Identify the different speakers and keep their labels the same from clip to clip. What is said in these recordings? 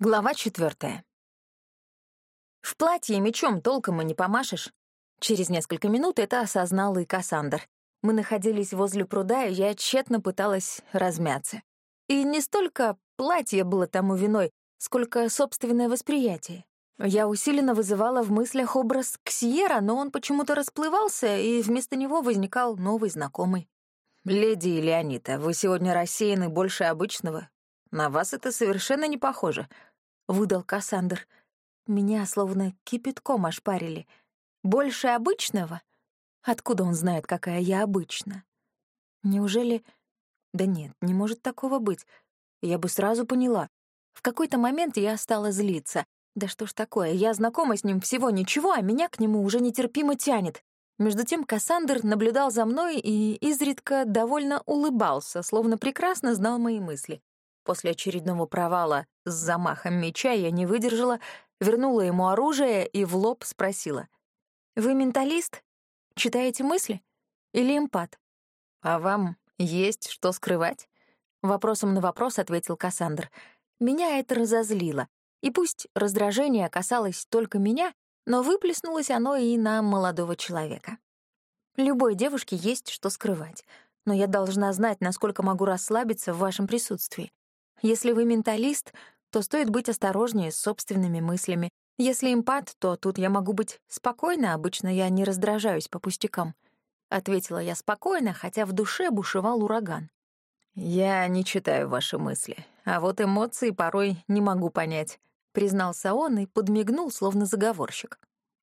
Speaker 1: Глава четвертая. В платье мечом толком и не помашешь. Через несколько минут это осознал и Кассандр. Мы находились возле пруда, и я тщетно пыталась размяться. И не столько платье было тому виной, сколько собственное восприятие. Я усиленно вызывала в мыслях образ Ксьера, но он почему-то расплывался, и вместо него возникал новый знакомый. «Леди Леонита, вы сегодня рассеяны больше обычного. На вас это совершенно не похоже», — выдал Кассандр. Меня словно кипятком ошпарили. Больше обычного? Откуда он знает, какая я обычно? Неужели... Да нет, не может такого быть. Я бы сразу поняла. В какой-то момент я стала злиться. Да что ж такое, я знакома с ним всего ничего, а меня к нему уже нетерпимо тянет. Между тем Кассандр наблюдал за мной и изредка довольно улыбался, словно прекрасно знал мои мысли. После очередного провала с замахом меча я не выдержала, вернула ему оружие и в лоб спросила. «Вы менталист? Читаете мысли? Или эмпат?» «А вам есть что скрывать?» Вопросом на вопрос ответил Кассандр. Меня это разозлило. И пусть раздражение касалось только меня, но выплеснулось оно и на молодого человека. Любой девушке есть что скрывать, но я должна знать, насколько могу расслабиться в вашем присутствии. Если вы менталист, то стоит быть осторожнее с собственными мыслями. Если импат, то тут я могу быть спокойна, обычно я не раздражаюсь по пустякам. Ответила я спокойно, хотя в душе бушевал ураган. «Я не читаю ваши мысли, а вот эмоции порой не могу понять», — признался он и подмигнул, словно заговорщик.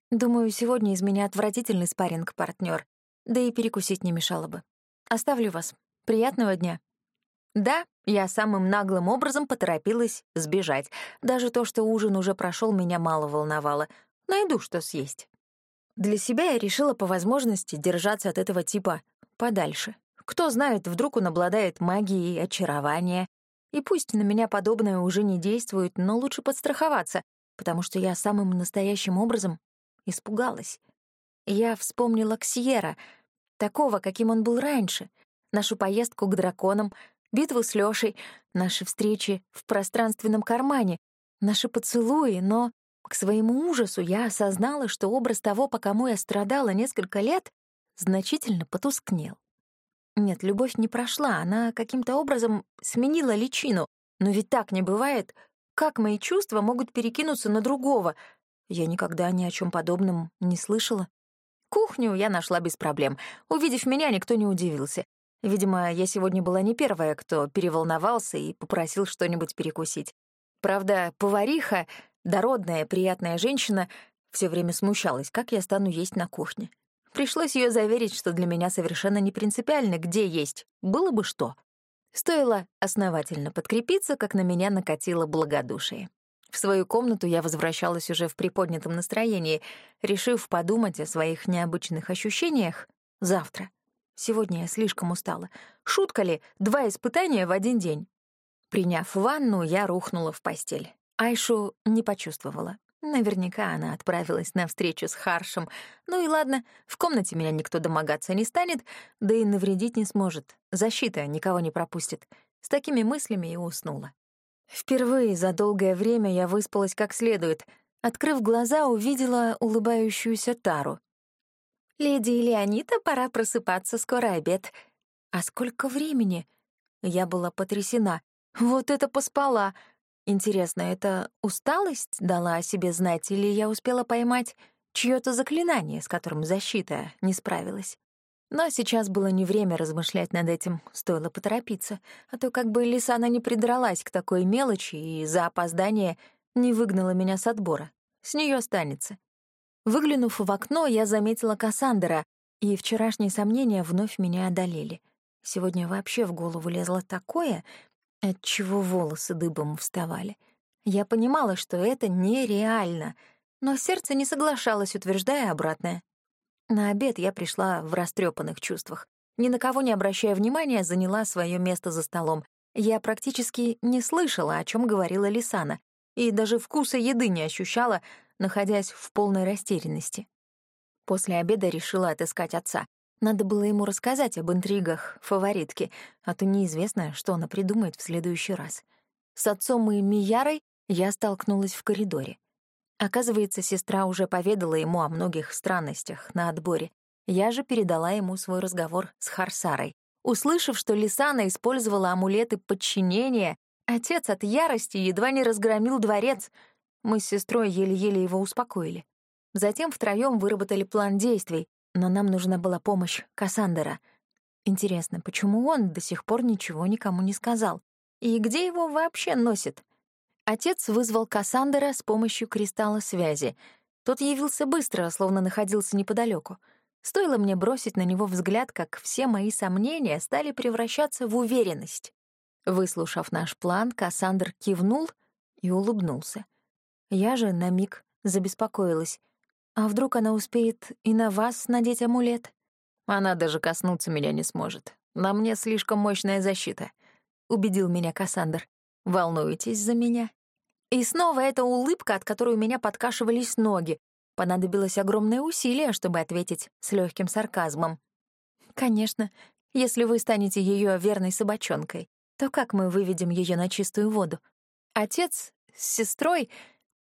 Speaker 1: «Думаю, сегодня из меня отвратительный спарринг партнер, да и перекусить не мешало бы. Оставлю вас. Приятного дня». Да, я самым наглым образом поторопилась сбежать. Даже то, что ужин уже прошел, меня мало волновало. Найду, что съесть. Для себя я решила по возможности держаться от этого типа подальше. Кто знает, вдруг он обладает магией очарования. И пусть на меня подобное уже не действует, но лучше подстраховаться, потому что я самым настоящим образом испугалась. Я вспомнила Ксьера, такого, каким он был раньше, нашу поездку к драконам, битву с Лёшей, наши встречи в пространственном кармане, наши поцелуи, но к своему ужасу я осознала, что образ того, по кому я страдала несколько лет, значительно потускнел. Нет, любовь не прошла, она каким-то образом сменила личину, но ведь так не бывает. Как мои чувства могут перекинуться на другого? Я никогда ни о чем подобном не слышала. Кухню я нашла без проблем. Увидев меня, никто не удивился. Видимо, я сегодня была не первая, кто переволновался и попросил что-нибудь перекусить. Правда, повариха, дородная, приятная женщина, все время смущалась, как я стану есть на кухне. Пришлось ее заверить, что для меня совершенно не принципиально, где есть, было бы что. Стоило основательно подкрепиться, как на меня накатило благодушие. В свою комнату я возвращалась уже в приподнятом настроении, решив подумать о своих необычных ощущениях завтра. Сегодня я слишком устала. Шутка ли, два испытания в один день? Приняв ванну, я рухнула в постель. Айшу не почувствовала. Наверняка она отправилась на встречу с Харшем. Ну и ладно, в комнате меня никто домогаться не станет, да и навредить не сможет. Защита никого не пропустит. С такими мыслями и уснула. Впервые за долгое время я выспалась как следует. Открыв глаза, увидела улыбающуюся Тару. «Леди Леонита, пора просыпаться, скоро обед». «А сколько времени?» Я была потрясена. «Вот это поспала!» Интересно, это усталость дала о себе знать, или я успела поймать чье-то заклинание, с которым защита не справилась? Но сейчас было не время размышлять над этим, стоило поторопиться, а то как бы Лисана не придралась к такой мелочи и за опоздание не выгнала меня с отбора. С нее останется. Выглянув в окно, я заметила Кассандра, и вчерашние сомнения вновь меня одолели. Сегодня вообще в голову лезло такое, от чего волосы дыбом вставали. Я понимала, что это нереально, но сердце не соглашалось, утверждая обратное. На обед я пришла в растрепанных чувствах. Ни на кого не обращая внимания, заняла свое место за столом. Я практически не слышала, о чем говорила Лисана, и даже вкуса еды не ощущала, находясь в полной растерянности. После обеда решила отыскать отца. Надо было ему рассказать об интригах фаворитки, а то неизвестно, что она придумает в следующий раз. С отцом и Миярой я столкнулась в коридоре. Оказывается, сестра уже поведала ему о многих странностях на отборе. Я же передала ему свой разговор с Харсарой. Услышав, что Лисана использовала амулеты подчинения, отец от ярости едва не разгромил дворец. Мы с сестрой еле-еле его успокоили. Затем втроем выработали план действий, но нам нужна была помощь Кассандера. Интересно, почему он до сих пор ничего никому не сказал? И где его вообще носит? Отец вызвал Кассандера с помощью кристалла связи. Тот явился быстро, словно находился неподалеку. Стоило мне бросить на него взгляд, как все мои сомнения стали превращаться в уверенность. Выслушав наш план, Кассандр кивнул и улыбнулся. Я же на миг забеспокоилась. А вдруг она успеет и на вас надеть амулет?
Speaker 2: Она даже коснуться меня не сможет. На мне слишком мощная защита, — убедил меня Кассандр. Волнуетесь за меня? И снова эта улыбка, от которой у меня подкашивались ноги. Понадобилось огромное усилие, чтобы ответить с легким сарказмом.
Speaker 1: Конечно, если вы станете ее верной собачонкой, то как мы выведем ее на чистую воду? Отец с сестрой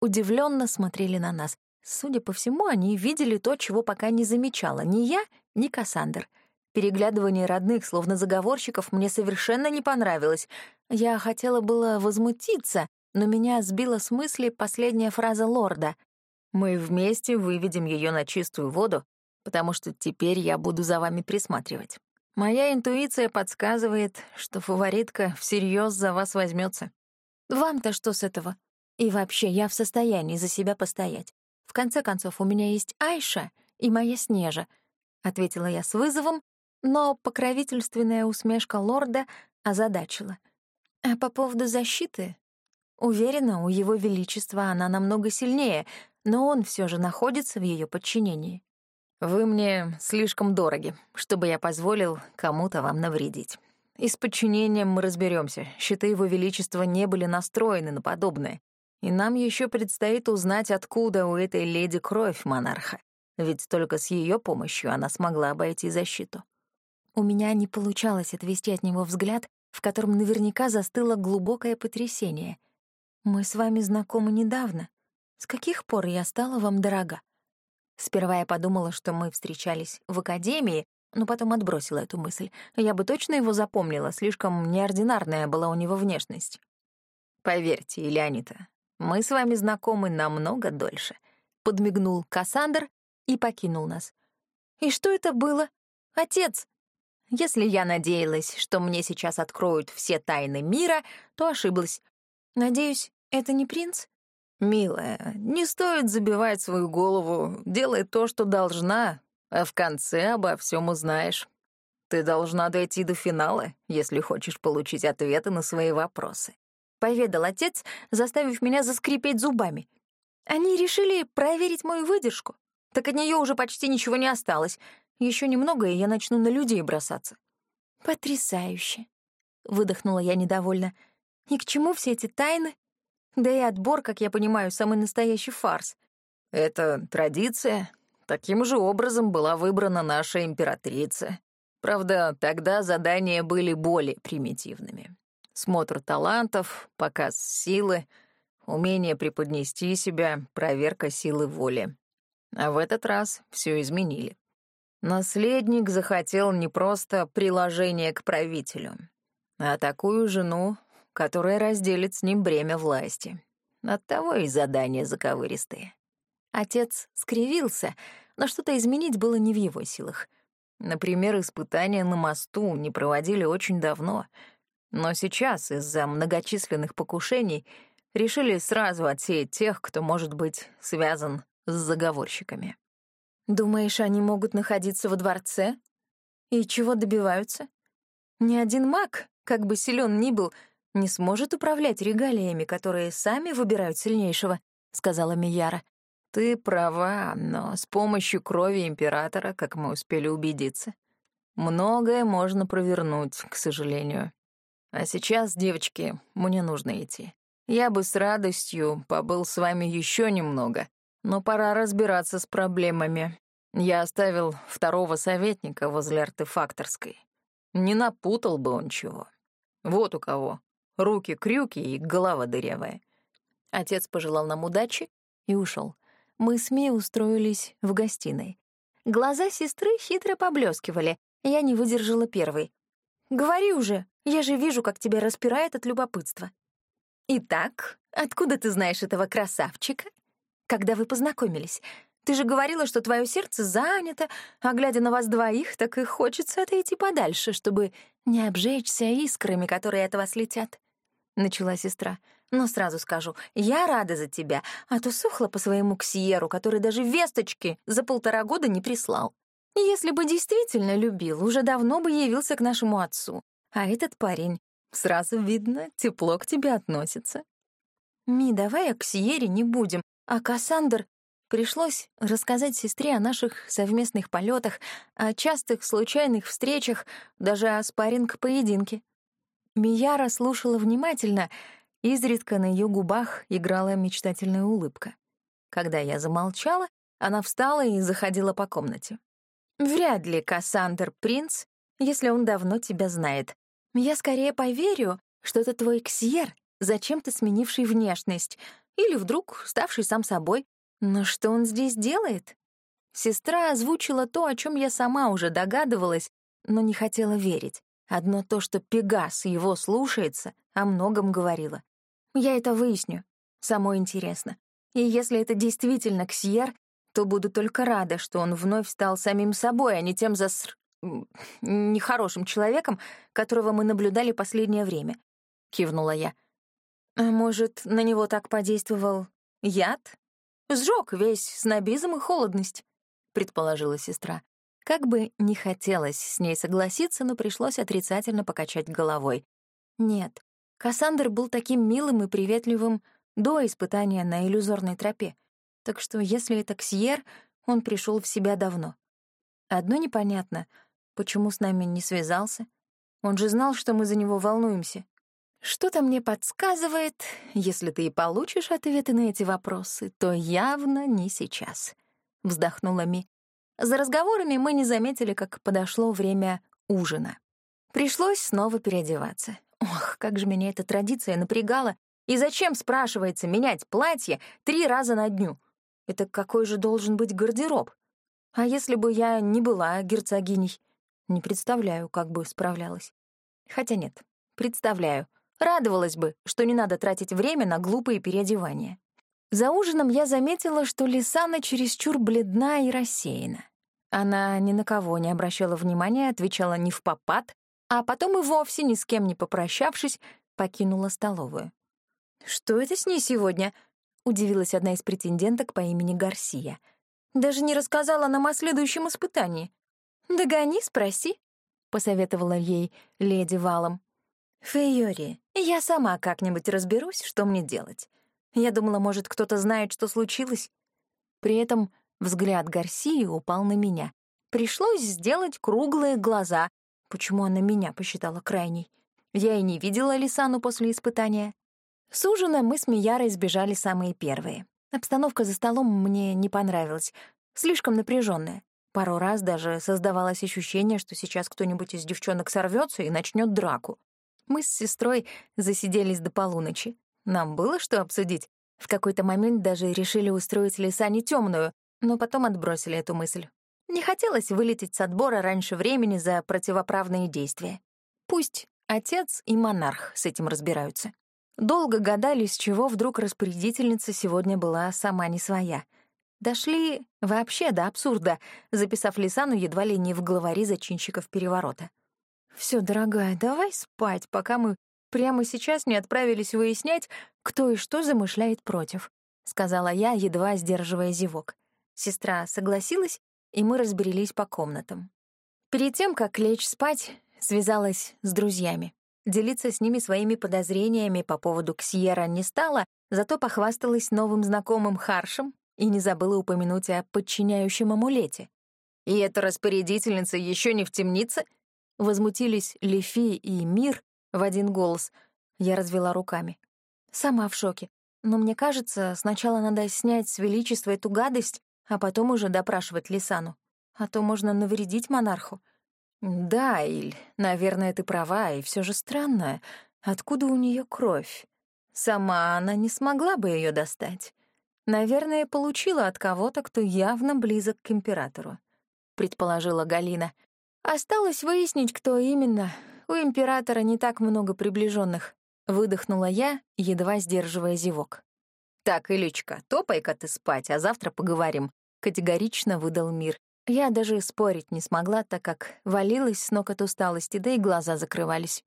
Speaker 1: удивленно смотрели на нас. Судя по всему, они видели то, чего пока не замечала ни я, ни Кассандр. Переглядывание родных, словно заговорщиков, мне совершенно не понравилось. Я хотела было возмутиться, но меня сбила с мысли последняя фраза лорда. «Мы вместе выведем ее на чистую воду, потому что теперь я буду за вами присматривать. Моя интуиция подсказывает, что фаворитка всерьез за вас возьмется. Вам-то что с этого? И вообще, я в состоянии за себя постоять. В конце концов, у меня есть Айша и моя Снежа», — ответила я с вызовом, но покровительственная усмешка лорда озадачила. «А по поводу защиты? Уверена, у его величества она намного сильнее, но он все же находится в ее подчинении».
Speaker 2: «Вы мне слишком дороги, чтобы я позволил кому-то вам навредить. И с подчинением мы разберемся. Щиты его величества не были настроены на подобное. И нам еще предстоит узнать, откуда у этой леди кровь монарха. Ведь только с ее помощью она смогла обойти защиту.
Speaker 1: У меня не получалось отвести от него взгляд, в котором наверняка застыло глубокое потрясение. «Мы с вами знакомы недавно. С каких пор я стала вам дорога?» Сперва я подумала, что мы встречались в академии, но потом отбросила эту мысль. Я бы точно его запомнила, слишком неординарная была у него внешность.
Speaker 2: «Поверьте, Ильянита, мы с вами знакомы намного дольше», — подмигнул Кассандр и покинул нас.
Speaker 1: «И что это было? Отец!» Если я надеялась, что мне сейчас откроют все тайны мира, то ошиблась. Надеюсь, это не принц?
Speaker 2: «Милая, не стоит забивать свою голову, делай то, что должна, а в конце обо всем узнаешь. Ты должна дойти до финала, если хочешь получить ответы на свои вопросы
Speaker 1: поведал отец, заставив меня заскрипеть зубами. Они решили проверить мою выдержку. Так от нее уже почти ничего не осталось. Еще немного, и я начну на людей бросаться. Потрясающе. Выдохнула я недовольно. И к чему все эти тайны? Да и отбор, как я понимаю, самый настоящий фарс.
Speaker 2: Это традиция. Таким же образом была выбрана наша императрица. Правда, тогда задания были более примитивными смотр талантов, показ силы, умение преподнести себя, проверка силы воли. А в этот раз все изменили. Наследник захотел не просто приложение к правителю, а такую жену, которая разделит с ним бремя власти. Оттого и задания заковыристые.
Speaker 1: Отец скривился, но что-то изменить было не в его силах.
Speaker 2: Например, испытания на мосту не проводили очень давно — но сейчас из-за многочисленных покушений решили сразу отсеять тех, кто может быть связан с заговорщиками.
Speaker 1: Думаешь, они могут находиться во дворце? И чего добиваются? Ни один маг, как бы силен ни был, не сможет управлять регалиями, которые сами выбирают сильнейшего, — сказала Мияра.
Speaker 2: Ты права, но с помощью крови императора, как мы успели убедиться, многое можно провернуть, к сожалению. А сейчас, девочки, мне нужно идти. Я бы с радостью побыл с вами еще немного, но пора разбираться с проблемами. Я оставил второго советника возле артефакторской. Не напутал бы он чего. Вот у кого. Руки-крюки и голова дырявая.
Speaker 1: Отец пожелал нам удачи и ушел. Мы с Ми устроились в гостиной. Глаза сестры хитро поблескивали. Я не выдержала первой. «Говори уже, я же вижу, как тебя распирает от любопытства». «Итак, откуда ты знаешь этого красавчика? Когда вы познакомились? Ты же говорила, что твое сердце занято, а глядя на вас двоих, так и хочется отойти подальше, чтобы не обжечься искрами, которые от вас летят», — начала сестра. «Но сразу скажу, я рада за тебя, а то сухла по своему ксиеру, который даже весточки за полтора года не прислал. Если бы действительно любил, уже давно бы явился к нашему отцу. А этот парень, сразу видно, тепло к тебе относится. Ми, давай о Ксиере не будем, а Кассандр... Пришлось рассказать сестре о наших совместных полетах, о частых случайных встречах, даже о спарринг-поединке. Мияра слушала внимательно, изредка на ее губах играла мечтательная улыбка. Когда я замолчала, она встала и заходила по комнате. «Вряд ли Кассандр принц, если он давно тебя знает. Я скорее поверю, что это твой ксьер, зачем-то сменивший внешность, или вдруг ставший сам собой. Но что он здесь делает? Сестра озвучила то, о чем я сама уже догадывалась, но не хотела верить. Одно то, что Пегас его слушается, о многом говорила. Я это выясню. Самое интересно. И если это действительно Ксьер, то буду только рада, что он вновь стал самим собой, а не тем заср нехорошим человеком, которого мы наблюдали последнее время», — кивнула я. «А может, на него так подействовал яд? Сжёг весь снобизм и холодность», — предположила сестра. Как бы не хотелось с ней согласиться, но пришлось отрицательно покачать головой. Нет, Кассандр был таким милым и приветливым до испытания на иллюзорной тропе. Так что если это Ксьер, он пришел в себя давно. Одно непонятно — Почему с нами не связался? Он же знал, что мы за него волнуемся. Что-то мне подсказывает, если ты и получишь ответы на эти вопросы, то явно не сейчас. Вздохнула Ми. За разговорами мы не заметили, как подошло время ужина. Пришлось снова переодеваться. Ох, как же меня эта традиция напрягала. И зачем, спрашивается, менять платье три раза на дню? Это какой же должен быть гардероб? А если бы я не была герцогиней? Не представляю, как бы справлялась. Хотя нет, представляю. Радовалась бы, что не надо тратить время на глупые переодевания. За ужином я заметила, что Лисана чересчур бледна и рассеяна. Она ни на кого не обращала внимания, отвечала не в попад, а потом и вовсе ни с кем не попрощавшись, покинула столовую. «Что это с ней сегодня?» — удивилась одна из претенденток по имени Гарсия. «Даже не рассказала нам о следующем испытании. «Догони, спроси», — посоветовала ей леди Валом. «Фейори, я сама как-нибудь разберусь, что мне делать. Я думала, может, кто-то знает, что случилось». При этом взгляд Гарсии упал на меня. Пришлось сделать круглые глаза. Почему она меня посчитала крайней? Я и не видела Лисану после испытания. С ужина мы с Миярой сбежали самые первые. Обстановка за столом мне не понравилась, слишком напряженная. Пару раз даже создавалось ощущение, что сейчас кто-нибудь из девчонок сорвется и начнет драку. Мы с сестрой засиделись до полуночи. Нам было что обсудить. В какой-то момент даже решили устроить Лисане темную, но потом отбросили эту мысль. Не хотелось вылететь с отбора раньше времени за противоправные действия. Пусть отец и монарх с этим разбираются. Долго гадали, с чего вдруг распорядительница сегодня была сама не своя — Дошли вообще до абсурда, записав Лисану едва ли не в главари зачинщиков переворота. Все, дорогая, давай спать, пока мы прямо сейчас не отправились выяснять, кто и что замышляет против», — сказала я, едва сдерживая зевок. Сестра согласилась, и мы разберились по комнатам. Перед тем, как лечь спать, связалась с друзьями. Делиться с ними своими подозрениями по поводу Ксьера не стала, зато похвасталась новым знакомым Харшем, и не забыла упомянуть о подчиняющем амулете. «И эта распорядительница еще не в темнице?» Возмутились Лефи и Мир в один голос. Я развела руками. Сама в шоке. Но мне кажется, сначала надо снять с Величества эту гадость, а потом уже допрашивать Лисану. А то можно навредить монарху. Да, Иль, наверное, ты права, и все же странно. Откуда у нее кровь? Сама она не смогла бы ее достать. Наверное, получила от кого-то, кто явно близок к императору, предположила Галина. Осталось выяснить, кто именно. У императора не так много приближенных. Выдохнула я, едва сдерживая зевок. «Так, Илючка, топай-ка ты спать, а завтра поговорим», — категорично выдал мир. Я даже спорить не смогла, так как валилась с ног от усталости, да и глаза закрывались.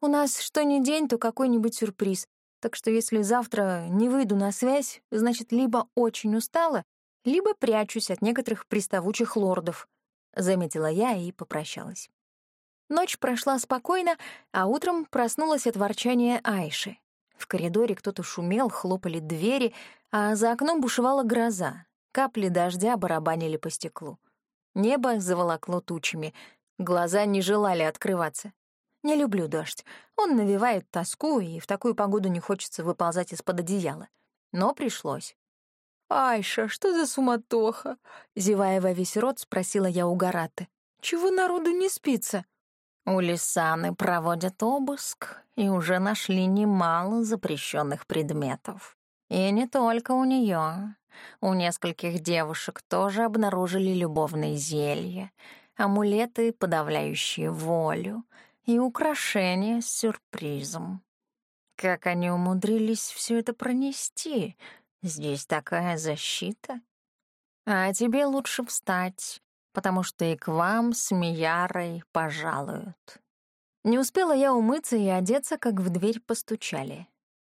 Speaker 1: «У нас что ни день, то какой-нибудь сюрприз, так что если завтра не выйду на связь, значит, либо очень устала, либо прячусь от некоторых приставучих лордов», — заметила я и попрощалась. Ночь прошла спокойно, а утром проснулась от ворчания Айши. В коридоре кто-то шумел, хлопали двери, а за окном бушевала гроза. Капли дождя барабанили по стеклу. Небо заволокло тучами, глаза не желали открываться. Не люблю дождь. Он навевает тоску, и в такую погоду не хочется выползать из-под одеяла. Но пришлось. «Айша, что за суматоха?» Зевая во весь рот, спросила я у Гараты. «Чего народу не спится?»
Speaker 2: У Лисаны проводят обыск и уже нашли немало запрещенных предметов. И не только у нее. У нескольких девушек тоже обнаружили любовные зелья, амулеты, подавляющие волю, и украшения с сюрпризом. Как они умудрились все это пронести? Здесь такая защита. А тебе лучше встать, потому что и к вам с Миярой пожалуют.
Speaker 1: Не успела я умыться и одеться, как в дверь постучали.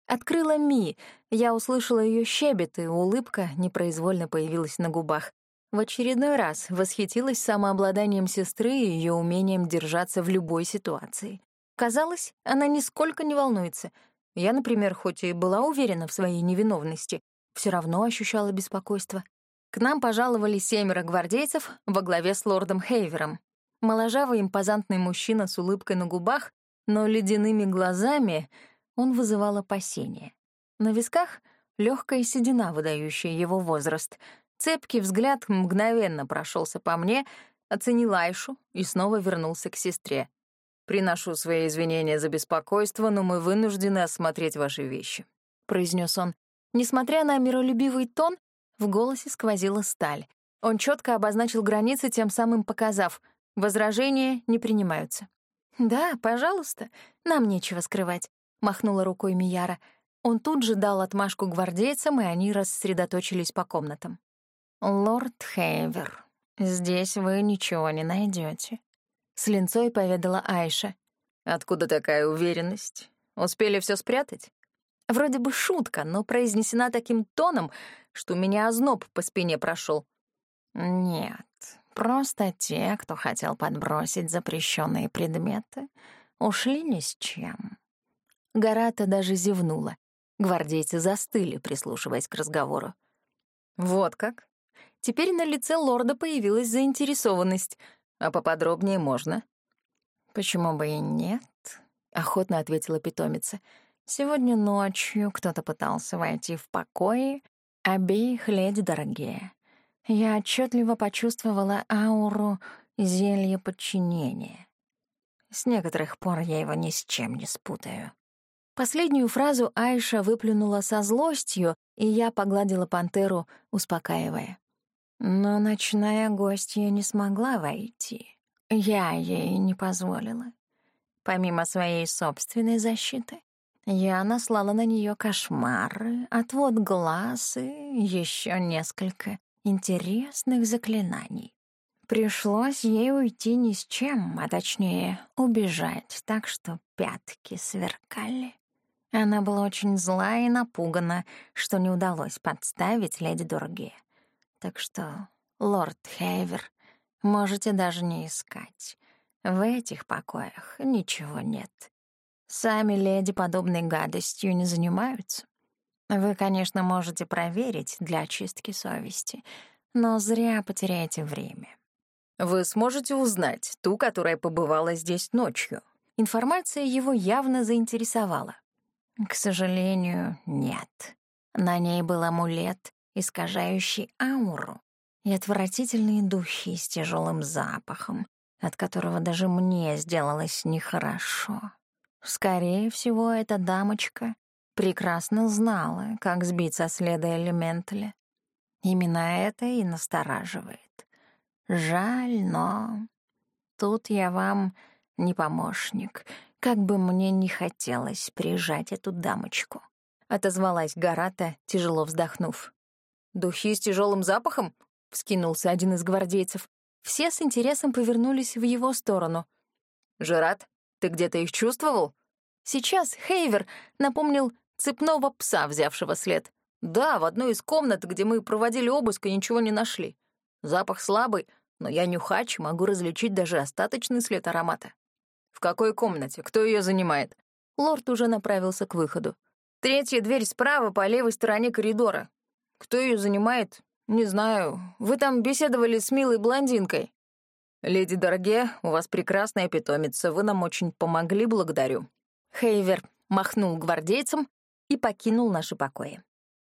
Speaker 1: Открыла Ми, я услышала ее щебет, и улыбка непроизвольно появилась на губах. В очередной раз восхитилась самообладанием сестры и ее умением держаться в любой ситуации. Казалось, она нисколько не волнуется. Я, например, хоть и была уверена в своей невиновности, все равно ощущала беспокойство. К нам пожаловали семеро гвардейцев во главе с лордом Хейвером. Моложавый импозантный мужчина с улыбкой на губах, но ледяными глазами он вызывал опасения. На висках — легкая седина, выдающая его возраст. Цепкий взгляд мгновенно прошелся по мне, оценил Айшу и снова вернулся к сестре. «Приношу свои извинения за беспокойство, но мы вынуждены осмотреть ваши вещи», — произнес он. Несмотря на миролюбивый тон, в голосе сквозила сталь. Он четко обозначил границы, тем самым показав, возражения не принимаются. «Да, пожалуйста, нам нечего скрывать», — махнула рукой Мияра. Он тут же дал отмашку гвардейцам, и они рассредоточились по комнатам.
Speaker 2: «Лорд Хейвер, здесь вы ничего не найдете, с линцой поведала Айша.
Speaker 3: «Откуда такая уверенность? Успели все спрятать?»
Speaker 1: Вроде бы шутка, но произнесена таким тоном, что у меня озноб по спине прошел.
Speaker 2: «Нет, просто те, кто хотел подбросить запрещенные предметы, ушли ни с чем».
Speaker 1: Гарата даже зевнула. Гвардейцы застыли, прислушиваясь к разговору.
Speaker 3: «Вот как?» Теперь на лице лорда появилась заинтересованность. «А поподробнее можно?»
Speaker 2: «Почему бы и нет?» — охотно ответила питомица. «Сегодня ночью кто-то пытался войти в покои обеих леди дорогие. Я отчетливо почувствовала ауру зелья подчинения. С некоторых пор я его ни с чем не спутаю».
Speaker 1: Последнюю фразу Айша выплюнула со злостью, и я погладила пантеру, успокаивая.
Speaker 2: Но ночная гостья не смогла войти. Я ей не позволила. Помимо своей собственной защиты, я наслала на нее кошмары, отвод глаз и еще несколько интересных заклинаний. Пришлось ей уйти ни с чем, а точнее убежать, так что пятки сверкали. Она была очень зла и напугана, что не удалось подставить леди Дорге. Так что, лорд Хейвер, можете даже не искать. В этих покоях ничего нет. Сами леди подобной гадостью не занимаются. Вы, конечно, можете проверить для очистки совести, но зря потеряете время.
Speaker 3: Вы сможете узнать ту, которая побывала здесь ночью.
Speaker 1: Информация его явно заинтересовала.
Speaker 2: К сожалению, нет. На ней был амулет, искажающий ауру, и отвратительные духи с тяжелым запахом, от которого даже мне сделалось нехорошо. Скорее всего, эта дамочка
Speaker 1: прекрасно знала, как сбить со следа элементали. Именно это и настораживает. Жаль, но тут я вам не помощник, как бы мне не хотелось прижать эту дамочку. Отозвалась Гарата, тяжело вздохнув.
Speaker 3: «Духи с тяжелым запахом?» — вскинулся один из гвардейцев. Все с интересом повернулись в его сторону. «Жерат, ты где-то их чувствовал?» Сейчас Хейвер напомнил цепного пса, взявшего след. «Да, в одной из комнат, где мы проводили обыск и ничего не нашли. Запах слабый, но я нюхач, могу различить даже остаточный след аромата». «В какой комнате? Кто ее занимает?» Лорд уже направился к выходу. «Третья дверь справа по левой стороне коридора. Кто ее занимает, не знаю. Вы там беседовали с милой блондинкой. Леди Дорге, у вас прекрасная питомица, вы нам очень помогли, благодарю. Хейвер махнул гвардейцам и покинул наши покои.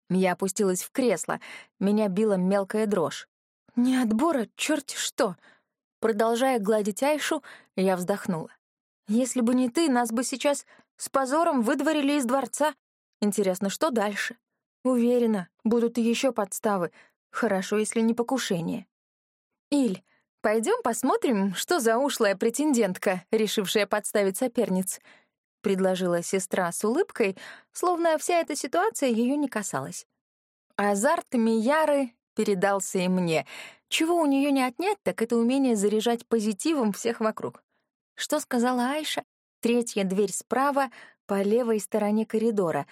Speaker 3: Я опустилась в кресло, меня била мелкая дрожь. Не отбора, черти что. Продолжая гладить Айшу, я вздохнула. Если бы не ты, нас бы сейчас с позором выдворили из дворца. Интересно, что дальше? Уверена, будут еще подставы, Хорошо, если не покушение. Иль, пойдем посмотрим, что за ушлая претендентка, решившая подставить соперниц, предложила сестра с улыбкой, словно вся эта ситуация ее не касалась. Азарт Мияры передался и мне. Чего у нее не отнять, так это умение заряжать позитивом всех вокруг. Что сказала Айша? Третья дверь справа, по левой стороне коридора.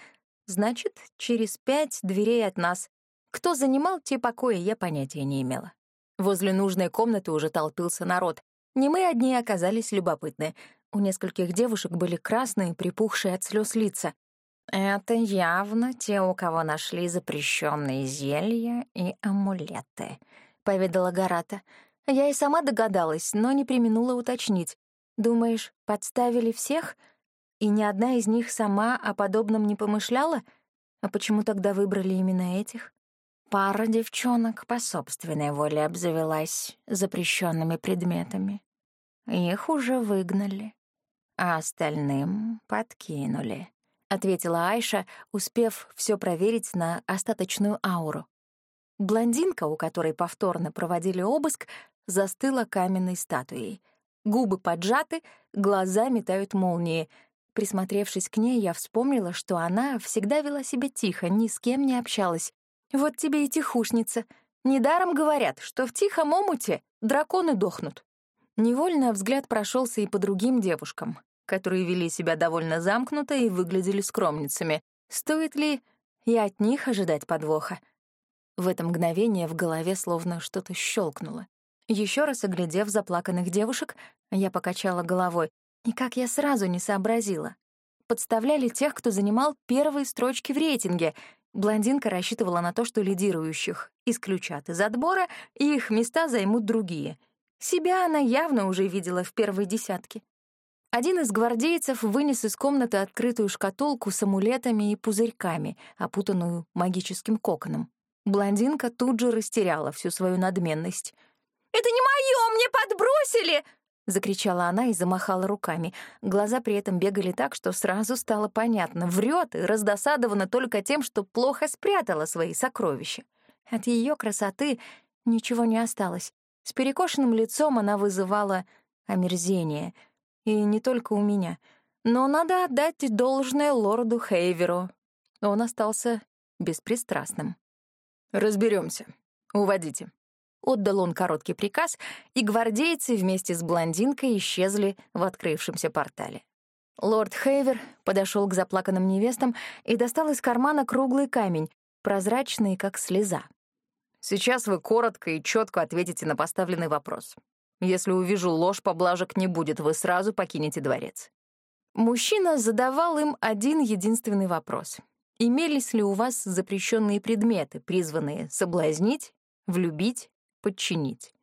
Speaker 3: Значит, через пять дверей от нас. Кто занимал те покои, я понятия не имела. Возле нужной комнаты уже толпился народ. Не мы одни оказались любопытны. У нескольких девушек были красные, припухшие от слез лица. «Это явно те, у кого нашли запрещенные зелья и амулеты», — поведала Гарата. Я и сама догадалась, но не применула уточнить. «Думаешь, подставили всех? И ни одна из них сама о подобном не помышляла? А почему тогда выбрали именно этих?» Пара девчонок по собственной воле обзавелась запрещенными предметами. Их уже выгнали, а остальным подкинули, — ответила Айша, успев все проверить на остаточную ауру. Блондинка, у которой повторно проводили обыск, застыла каменной статуей. Губы поджаты, глаза метают молнии. Присмотревшись к ней, я вспомнила, что она всегда вела себя тихо, ни с кем не общалась, вот тебе и тихушница. Недаром говорят, что в тихом омуте драконы дохнут. Невольно взгляд прошелся и по другим девушкам, которые вели себя довольно замкнуто и выглядели скромницами. Стоит ли и от них ожидать подвоха? В это мгновение в голове словно что-то щелкнуло. Еще раз оглядев заплаканных девушек, я покачала головой. И как я сразу не сообразила. Подставляли тех, кто занимал первые строчки в рейтинге — Блондинка рассчитывала на то, что лидирующих исключат из отбора, и их места займут другие. Себя она явно уже видела в первой десятке. Один из гвардейцев вынес из комнаты открытую шкатулку с амулетами и пузырьками, опутанную магическим коконом. Блондинка тут же растеряла всю свою надменность. «Это не моё, мне подбросили!» Закричала она и замахала руками. Глаза при этом бегали так, что сразу стало понятно. Врет и раздосадована только тем, что плохо спрятала свои сокровища. От ее красоты ничего не осталось. С перекошенным лицом она вызывала омерзение. И не только у меня. Но надо отдать должное лорду Хейверу. Он остался беспристрастным. Разберемся. Уводите. Отдал он короткий приказ, и гвардейцы вместе с блондинкой исчезли в открывшемся портале. Лорд Хейвер подошел к заплаканным невестам и достал из кармана круглый камень, прозрачный, как слеза. «Сейчас вы коротко и четко ответите на поставленный вопрос. Если увижу ложь, поблажек не будет, вы сразу покинете дворец». Мужчина задавал им один единственный вопрос. Имелись ли у вас запрещенные предметы, призванные соблазнить, влюбить подчинить.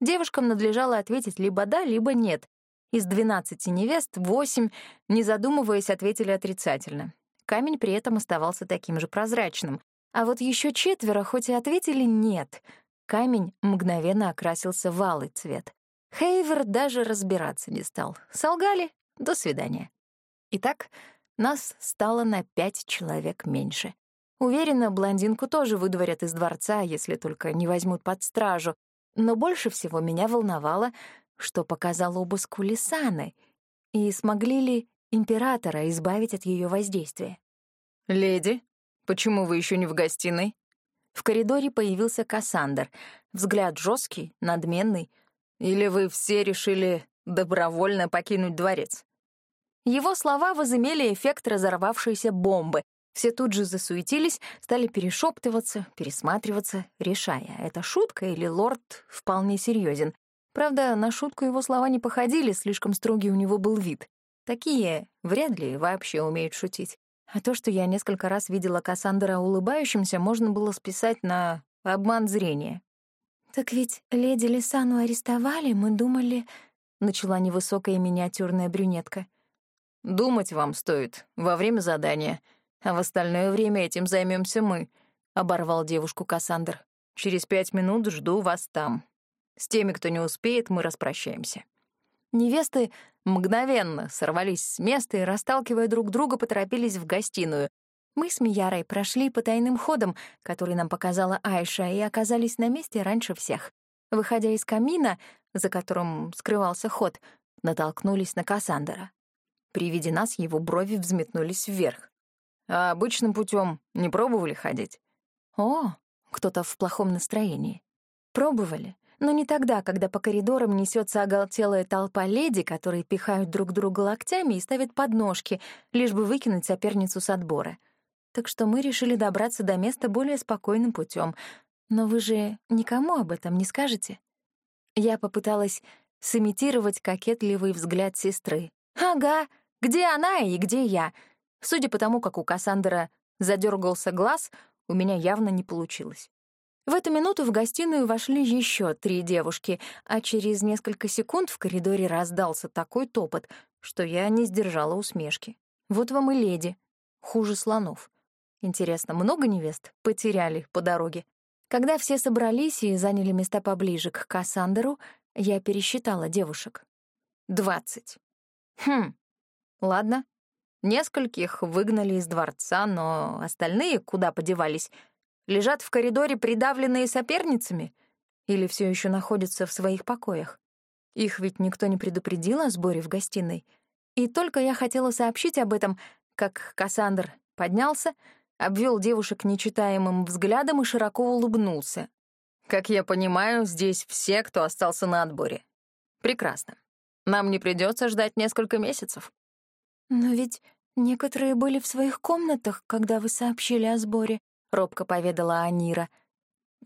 Speaker 3: Девушкам надлежало ответить либо «да», либо «нет». Из 12 невест 8, не задумываясь, ответили отрицательно. Камень при этом оставался таким же прозрачным. А вот еще четверо, хоть и ответили «нет», камень мгновенно окрасился в алый цвет. Хейвер даже разбираться не стал. Солгали — до свидания. Итак,
Speaker 1: Нас стало на пять человек меньше. Уверена, блондинку тоже выдворят из дворца, если только не возьмут под стражу. Но больше всего меня волновало, что показал обыск у Лисаны, и смогли ли императора избавить от ее воздействия.
Speaker 2: «Леди, почему вы еще не в гостиной?»
Speaker 1: В коридоре появился Кассандр, взгляд жесткий, надменный.
Speaker 2: «Или вы все решили добровольно покинуть дворец?»
Speaker 1: Его слова возымели эффект разорвавшейся бомбы. Все тут же засуетились, стали перешептываться, пересматриваться, решая, это шутка или лорд вполне серьезен. Правда, на шутку его слова не походили, слишком строгий у него был вид. Такие вряд ли вообще умеют шутить. А то, что я несколько раз видела Кассандра улыбающимся, можно было списать на обман зрения. «Так ведь леди Лисану арестовали, мы думали...» — начала невысокая миниатюрная брюнетка —
Speaker 2: Думать вам стоит во время задания, а в остальное время этим займемся мы», — оборвал девушку Кассандр. «Через пять минут жду вас там. С теми, кто не успеет, мы распрощаемся».
Speaker 1: Невесты мгновенно сорвались с места и, расталкивая друг друга, поторопились в гостиную. Мы с Миярой прошли по тайным ходам, который нам показала Айша, и оказались на месте раньше всех. Выходя из камина, за которым скрывался ход, натолкнулись на Кассандра. При виде нас его брови взметнулись вверх.
Speaker 2: «А обычным путем не пробовали ходить?»
Speaker 1: «О, кто-то в плохом настроении. Пробовали, но не тогда, когда по коридорам несется оголтелая толпа леди, которые пихают друг друга локтями и ставят подножки, лишь бы выкинуть соперницу с отбора. Так что мы решили добраться до места более спокойным путем. Но вы же никому об этом не скажете?» Я попыталась сымитировать кокетливый взгляд сестры. «Ага, где она и где я?» Судя по тому, как у Кассандра задергался глаз, у меня явно не получилось. В эту минуту в гостиную вошли еще три девушки, а через несколько секунд в коридоре раздался такой топот, что я не сдержала усмешки. Вот вам и леди. Хуже слонов. Интересно, много невест потеряли по дороге? Когда все собрались и заняли места поближе к Кассандеру, я пересчитала девушек. Двадцать. Хм, ладно. Нескольких выгнали из дворца, но остальные куда подевались? Лежат в коридоре придавленные соперницами? Или все еще находятся в своих покоях? Их ведь никто не предупредил о сборе в гостиной. И только я хотела сообщить об этом, как Кассандр поднялся, обвел девушек нечитаемым взглядом и широко улыбнулся.
Speaker 2: «Как я понимаю, здесь все, кто остался на отборе. Прекрасно. Нам не придется ждать несколько месяцев».
Speaker 1: «Но ведь некоторые были в своих комнатах, когда вы сообщили о сборе», — робко поведала Анира.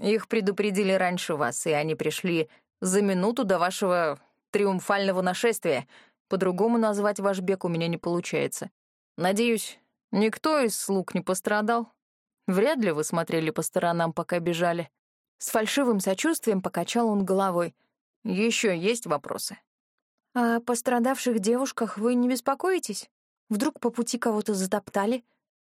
Speaker 2: «Их предупредили раньше вас, и они пришли за минуту до вашего триумфального нашествия. По-другому назвать ваш бег у меня не получается. Надеюсь, никто из слуг не пострадал? Вряд ли вы смотрели по сторонам, пока бежали».
Speaker 1: С фальшивым сочувствием покачал он головой.
Speaker 2: Еще есть вопросы?»
Speaker 1: «А о пострадавших девушках вы не беспокоитесь? Вдруг по пути кого-то затоптали?»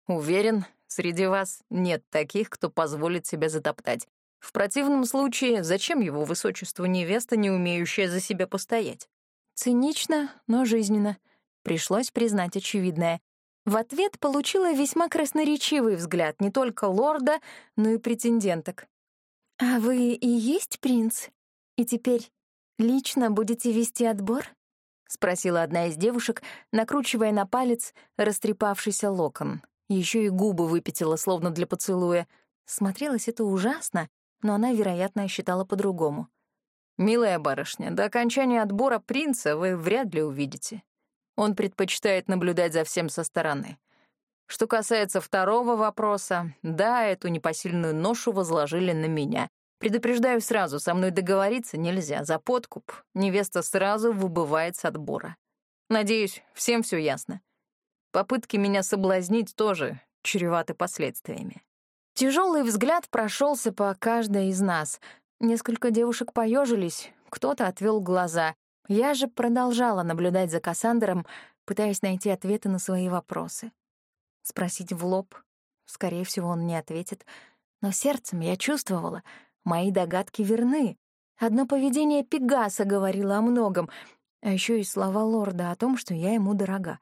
Speaker 2: «Уверен, среди вас нет таких, кто позволит себя затоптать. В противном случае, зачем его высочеству невеста, не умеющая за себя постоять?»
Speaker 1: Цинично, но жизненно. Пришлось признать очевидное. В ответ получила весьма красноречивый взгляд не только лорда, но и претенденток. «А вы и есть принц? И теперь «Лично будете вести отбор?» — спросила одна из девушек, накручивая на палец растрепавшийся локон. Еще и губы выпятила, словно для поцелуя. Смотрелось это ужасно, но она, вероятно, считала по-другому.
Speaker 2: «Милая барышня, до окончания отбора принца вы вряд ли увидите. Он предпочитает наблюдать за всем со стороны. Что касается второго вопроса, да, эту непосильную ношу возложили на меня, Предупреждаю сразу, со мной договориться нельзя. За подкуп невеста сразу выбывает с отбора. Надеюсь, всем все ясно. Попытки меня соблазнить тоже чреваты последствиями.
Speaker 1: Тяжелый взгляд прошелся по каждой из нас. Несколько девушек поежились, кто-то отвел глаза. Я же продолжала наблюдать за Кассандром, пытаясь найти ответы на свои вопросы. Спросить в лоб. Скорее всего, он не ответит. Но сердцем я чувствовала — Мои догадки верны. Одно поведение Пегаса говорило о многом, а еще и слова лорда о том, что я ему дорога.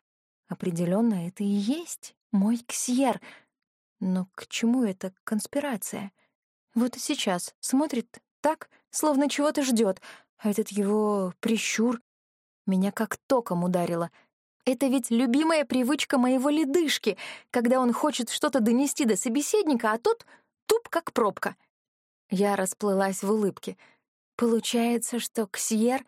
Speaker 1: Определенно, это и есть мой Ксьер. Но к чему эта конспирация? Вот и сейчас смотрит так, словно чего-то ждет, а этот его прищур меня как током ударило. Это ведь любимая привычка моего ледышки, когда он хочет что-то донести до собеседника, а тот туп как пробка. Я расплылась в улыбке. Получается, что Ксьер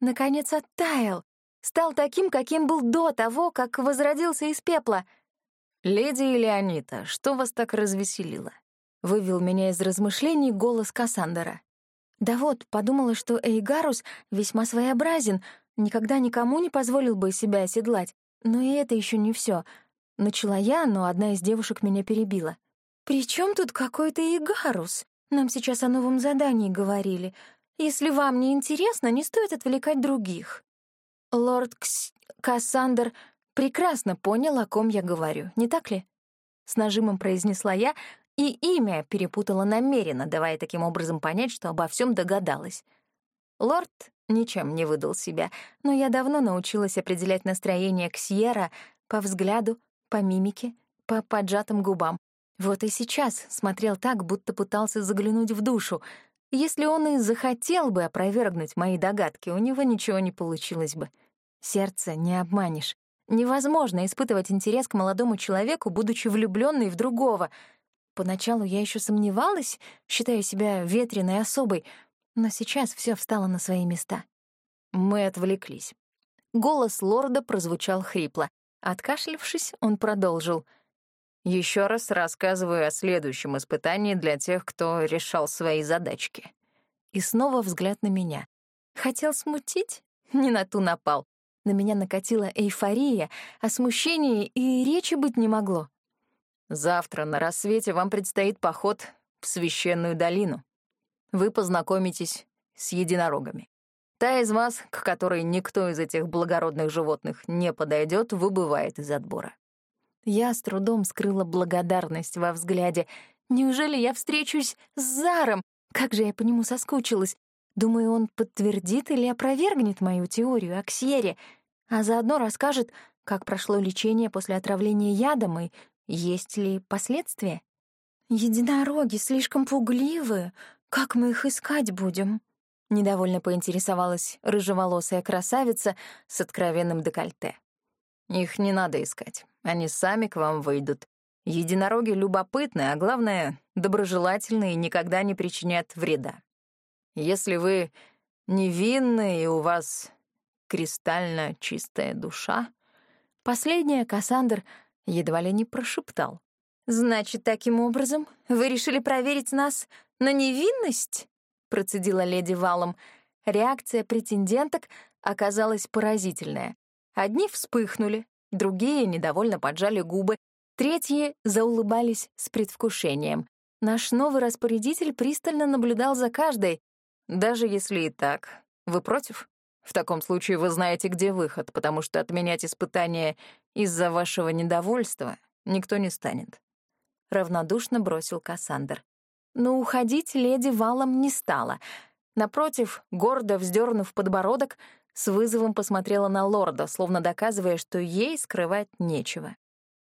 Speaker 1: наконец оттаял, стал таким, каким был до того, как возродился из пепла.
Speaker 2: «Леди Леонита, что вас так развеселило?» — вывел меня из размышлений голос Кассандера.
Speaker 1: «Да вот, подумала, что Эйгарус весьма своеобразен, никогда никому не позволил бы себя оседлать. Но и это еще не все. Начала я, но одна из девушек меня перебила. «При чем тут какой-то Эйгарус? Нам сейчас о новом задании говорили. Если вам не интересно, не стоит отвлекать других». Лорд Кс... Кассандр прекрасно понял, о ком я говорю, не так ли? С нажимом произнесла я, и имя перепутала намеренно, давая таким образом понять, что обо всем догадалась. Лорд ничем не выдал себя, но я давно научилась определять настроение Ксьера по взгляду, по мимике, по поджатым губам. Вот и сейчас смотрел так, будто пытался заглянуть в душу. Если он и захотел бы опровергнуть мои догадки, у него ничего не получилось бы. Сердце не обманешь. Невозможно испытывать интерес к молодому человеку, будучи влюбленной в другого — Поначалу я еще сомневалась, считая себя ветреной особой, но сейчас все встало на свои места.
Speaker 2: Мы отвлеклись.
Speaker 1: Голос лорда прозвучал хрипло. Откашлявшись, он продолжил.
Speaker 2: Еще раз рассказываю о следующем испытании для тех, кто решал свои задачки.
Speaker 1: И снова взгляд на меня. Хотел смутить? Не на ту напал. На меня накатила эйфория, а смущения и речи быть не могло.
Speaker 2: Завтра на рассвете вам предстоит поход в священную долину. Вы познакомитесь с единорогами. Та из вас, к которой никто из этих благородных животных не подойдет, выбывает из отбора.
Speaker 1: Я с трудом скрыла благодарность во взгляде. Неужели я встречусь с Заром? Как же я по нему соскучилась. Думаю, он подтвердит или опровергнет мою теорию о Ксьере, а заодно расскажет, как прошло лечение после отравления ядом и есть ли последствия? Единороги слишком пугливы. Как мы их искать будем? Недовольно поинтересовалась рыжеволосая красавица с откровенным декольте.
Speaker 2: Их не надо искать. Они сами к вам выйдут. Единороги любопытны, а главное, доброжелательны и никогда не причинят вреда. Если вы невинны и у вас кристально чистая душа...
Speaker 1: Последняя Кассандр едва ли не прошептал. «Значит, таким образом вы решили проверить нас на невинность?» процедила леди Валом. Реакция претенденток оказалась поразительная. Одни вспыхнули, другие недовольно поджали губы, третьи заулыбались с предвкушением. Наш новый распорядитель пристально наблюдал за каждой.
Speaker 2: «Даже если и так, вы против?» В таком случае вы знаете, где выход, потому что отменять испытания из-за вашего недовольства никто не станет.
Speaker 1: Равнодушно бросил Кассандр. Но уходить леди валом не стала. Напротив, гордо вздернув подбородок, с вызовом посмотрела на лорда, словно доказывая, что ей скрывать нечего.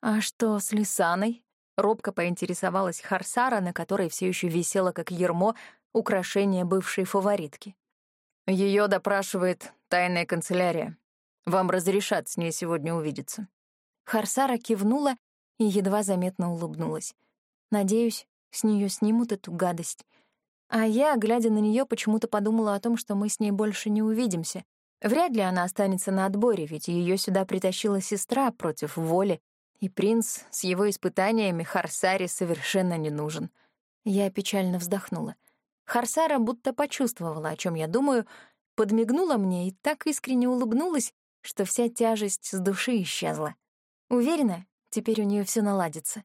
Speaker 1: «А что с Лисаной?» — робко поинтересовалась Харсара, на которой все еще висело, как ермо, украшение бывшей фаворитки.
Speaker 2: Ее допрашивает тайная канцелярия. Вам разрешат с ней сегодня увидеться».
Speaker 1: Харсара кивнула и едва заметно улыбнулась. «Надеюсь, с нее снимут эту гадость». А я, глядя на нее, почему-то подумала о том, что мы с ней больше не увидимся. Вряд ли она останется на отборе, ведь ее сюда притащила сестра против воли, и принц с его испытаниями Харсаре совершенно не нужен. Я печально вздохнула. Харсара будто почувствовала, о чем я думаю, подмигнула мне и так искренне улыбнулась, что вся тяжесть с души исчезла. Уверена, теперь у нее все наладится.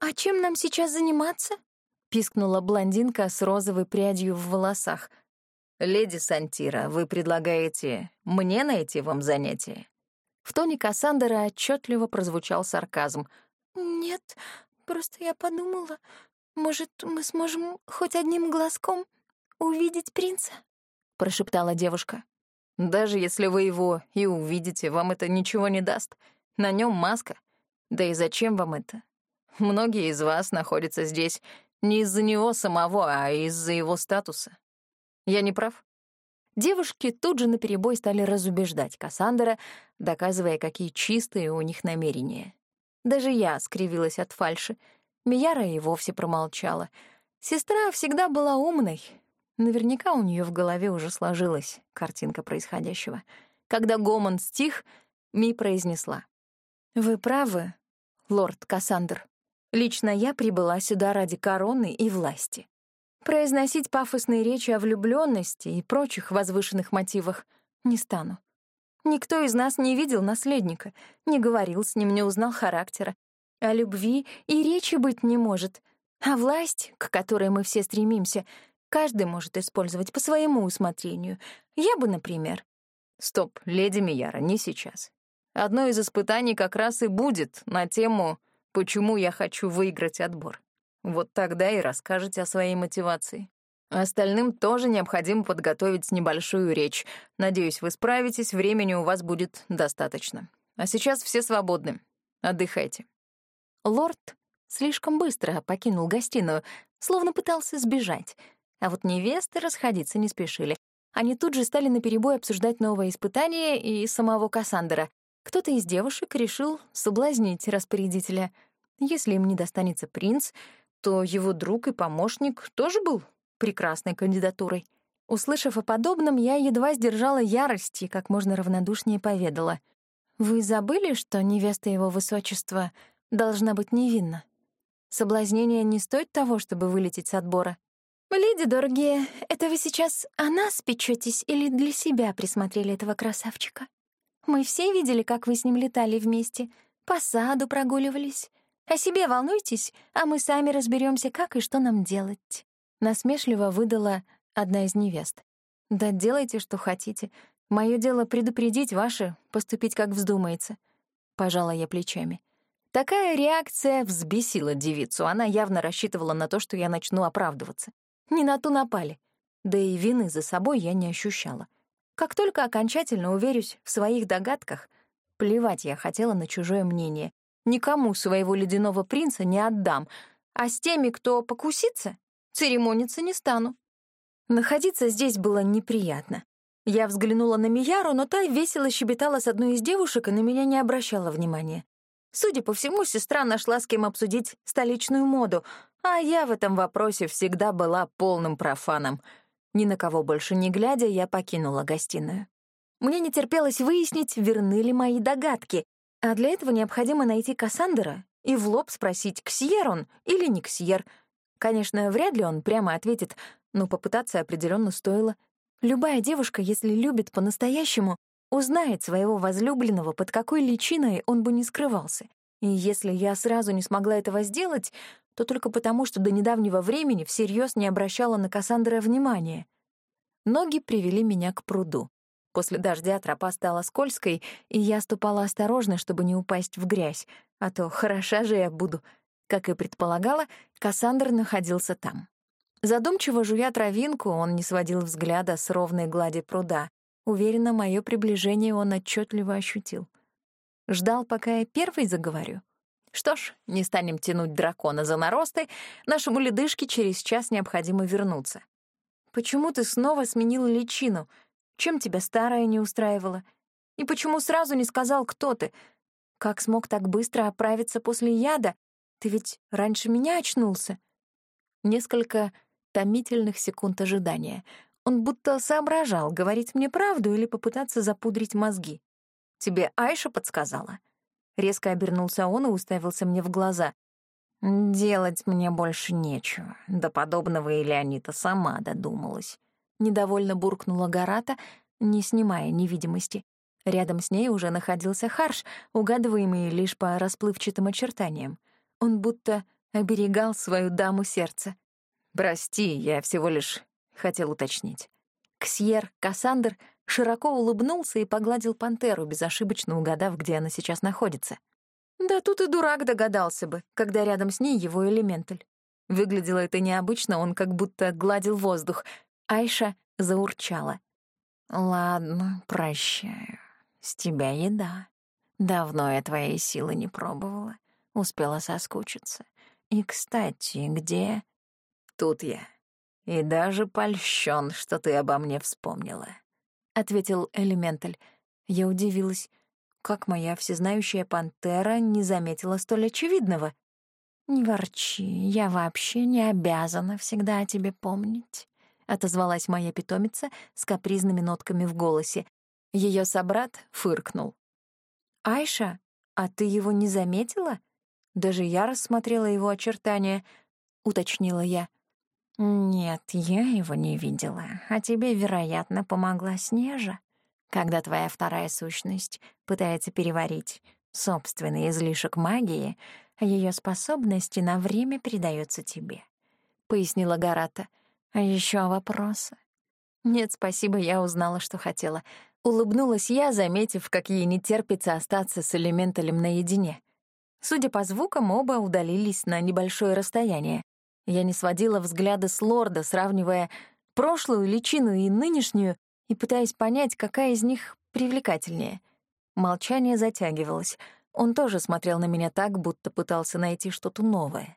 Speaker 1: «А чем нам сейчас заниматься?» — пискнула блондинка с розовой прядью в волосах.
Speaker 2: «Леди Сантира, вы предлагаете мне найти вам занятие?»
Speaker 1: В тоне Кассандра отчетливо прозвучал сарказм. «Нет, просто я подумала, может, мы сможем хоть одним глазком увидеть принца?» — прошептала девушка.
Speaker 2: «Даже если вы его и увидите, вам это ничего не даст. На нем маска. Да и зачем вам это? Многие из вас находятся здесь не из-за него самого, а из-за его статуса. Я не прав?
Speaker 3: Девушки тут же наперебой стали разубеждать Кассандра, доказывая, какие чистые у них намерения. Даже я скривилась от фальши. Мияра и вовсе промолчала. Сестра всегда была умной. Наверняка у нее в голове уже сложилась картинка происходящего. Когда гомон стих, Ми произнесла. «Вы правы, лорд Кассандр. Лично я прибыла сюда ради короны и власти. Произносить пафосные речи о влюбленности и прочих возвышенных мотивах не стану. Никто из нас не видел наследника, не говорил с ним, не узнал характера. О любви и речи быть не может. А власть, к которой мы все стремимся, каждый может использовать по своему усмотрению. Я бы, например...
Speaker 2: Стоп, леди Мияра, не сейчас. Одно из испытаний как раз и будет на тему «Почему я хочу выиграть отбор». Вот тогда и расскажете о своей мотивации. Остальным тоже необходимо подготовить небольшую речь. Надеюсь, вы справитесь, времени у вас будет достаточно. А сейчас все свободны. Отдыхайте.
Speaker 3: Лорд слишком быстро покинул гостиную, словно пытался сбежать. А вот невесты расходиться не спешили. Они тут же стали наперебой обсуждать новое испытание и самого Кассандра. Кто-то из девушек решил соблазнить распорядителя. Если им не достанется принц, то его друг и помощник тоже был прекрасной кандидатурой. Услышав о подобном, я едва сдержала ярость и как можно равнодушнее поведала. «Вы забыли, что невеста его высочества должна быть невинна? Соблазнение не стоит того, чтобы вылететь с отбора». «Леди дорогие, это вы сейчас о нас печётесь или для себя присмотрели этого красавчика? Мы все видели, как вы с ним летали вместе, по саду прогуливались, о себе волнуйтесь, а мы сами разберемся, как и что нам делать». Насмешливо выдала одна из невест. «Да делайте, что хотите. Мое дело предупредить ваше, поступить, как вздумается». Пожала я плечами. Такая реакция взбесила девицу. Она явно рассчитывала на то, что я начну оправдываться. Не на ту напали. Да и вины за собой я не ощущала. Как только окончательно уверюсь в своих догадках, плевать я хотела на чужое мнение. Никому своего ледяного принца не отдам, а с теми, кто покусится, церемониться не стану. Находиться здесь было неприятно. Я взглянула на Мияру, но та весело щебетала с одной из девушек и на меня не обращала внимания. Судя по всему, сестра нашла с кем обсудить столичную моду, а я в этом вопросе всегда была полным профаном. Ни на кого больше не глядя, я покинула гостиную. Мне не терпелось выяснить, верны ли мои догадки, а для этого необходимо найти Кассандра и в лоб спросить, ксьер он или не ксьер. Конечно, вряд ли он прямо ответит, но попытаться определенно стоило. Любая девушка, если любит по-настоящему, узнает своего возлюбленного, под какой личиной он бы не скрывался. И если я сразу не смогла этого сделать, то только потому, что до недавнего времени всерьез не обращала на Кассандра внимания. Ноги привели меня к пруду. После дождя тропа стала скользкой, и я ступала осторожно, чтобы не упасть в грязь, а то хороша же я буду. Как и предполагала, Кассандр находился там. Задумчиво жуя травинку, он не сводил взгляда с ровной глади пруда. Уверенно, мое приближение он отчетливо ощутил. Ждал, пока я первый заговорю. Что ж, не станем тянуть дракона за наросты, нашему ледышке через час необходимо вернуться. «Почему ты снова сменил личину?» Чем тебя старая не устраивала? И почему сразу не сказал, кто ты? Как смог так быстро оправиться после яда? Ты ведь раньше меня очнулся. Несколько томительных секунд ожидания. Он будто соображал, говорить мне правду или попытаться запудрить мозги. «Тебе Айша подсказала?» Резко обернулся он и уставился мне в глаза. «Делать мне больше нечего. До подобного и Леонита сама додумалась. Недовольно буркнула Гарата, не снимая невидимости. Рядом с ней уже находился Харш, угадываемый лишь по расплывчатым очертаниям. Он будто оберегал свою даму сердца. «Прости, я всего лишь хотел уточнить». Ксьер Кассандр широко улыбнулся и погладил пантеру, безошибочно угадав, где она сейчас находится. Да тут и дурак догадался бы, когда рядом с ней его элементаль. Выглядело это необычно, он как будто гладил воздух, Айша заурчала. «Ладно, прощаю. С тебя еда».
Speaker 1: Давно я твоей силы не пробовала, успела соскучиться. И, кстати, где...
Speaker 2: Тут я. И даже польщен, что ты обо мне вспомнила, —
Speaker 3: ответил Элементаль. Я удивилась, как моя всезнающая пантера не заметила столь очевидного.
Speaker 1: «Не ворчи, я вообще не обязана всегда о тебе помнить», — отозвалась моя питомица с капризными нотками в голосе. Ее собрат фыркнул.
Speaker 3: «Айша, а ты его не заметила? Даже я рассмотрела его очертания», — уточнила я.
Speaker 1: «Нет, я его не видела, а тебе, вероятно, помогла Снежа, когда твоя вторая сущность пытается переварить собственный излишек магии, а ее способности на время передаются тебе», — пояснила Гарата. «А еще вопросы?»
Speaker 3: «Нет, спасибо, я узнала, что хотела». Улыбнулась я, заметив, как ей не терпится остаться с элементалем наедине. Судя по звукам, оба удалились на небольшое расстояние. Я не сводила взгляда с лорда, сравнивая прошлую личину и нынешнюю, и пытаясь понять, какая из них привлекательнее. Молчание затягивалось. Он тоже смотрел на меня так, будто пытался найти что-то новое.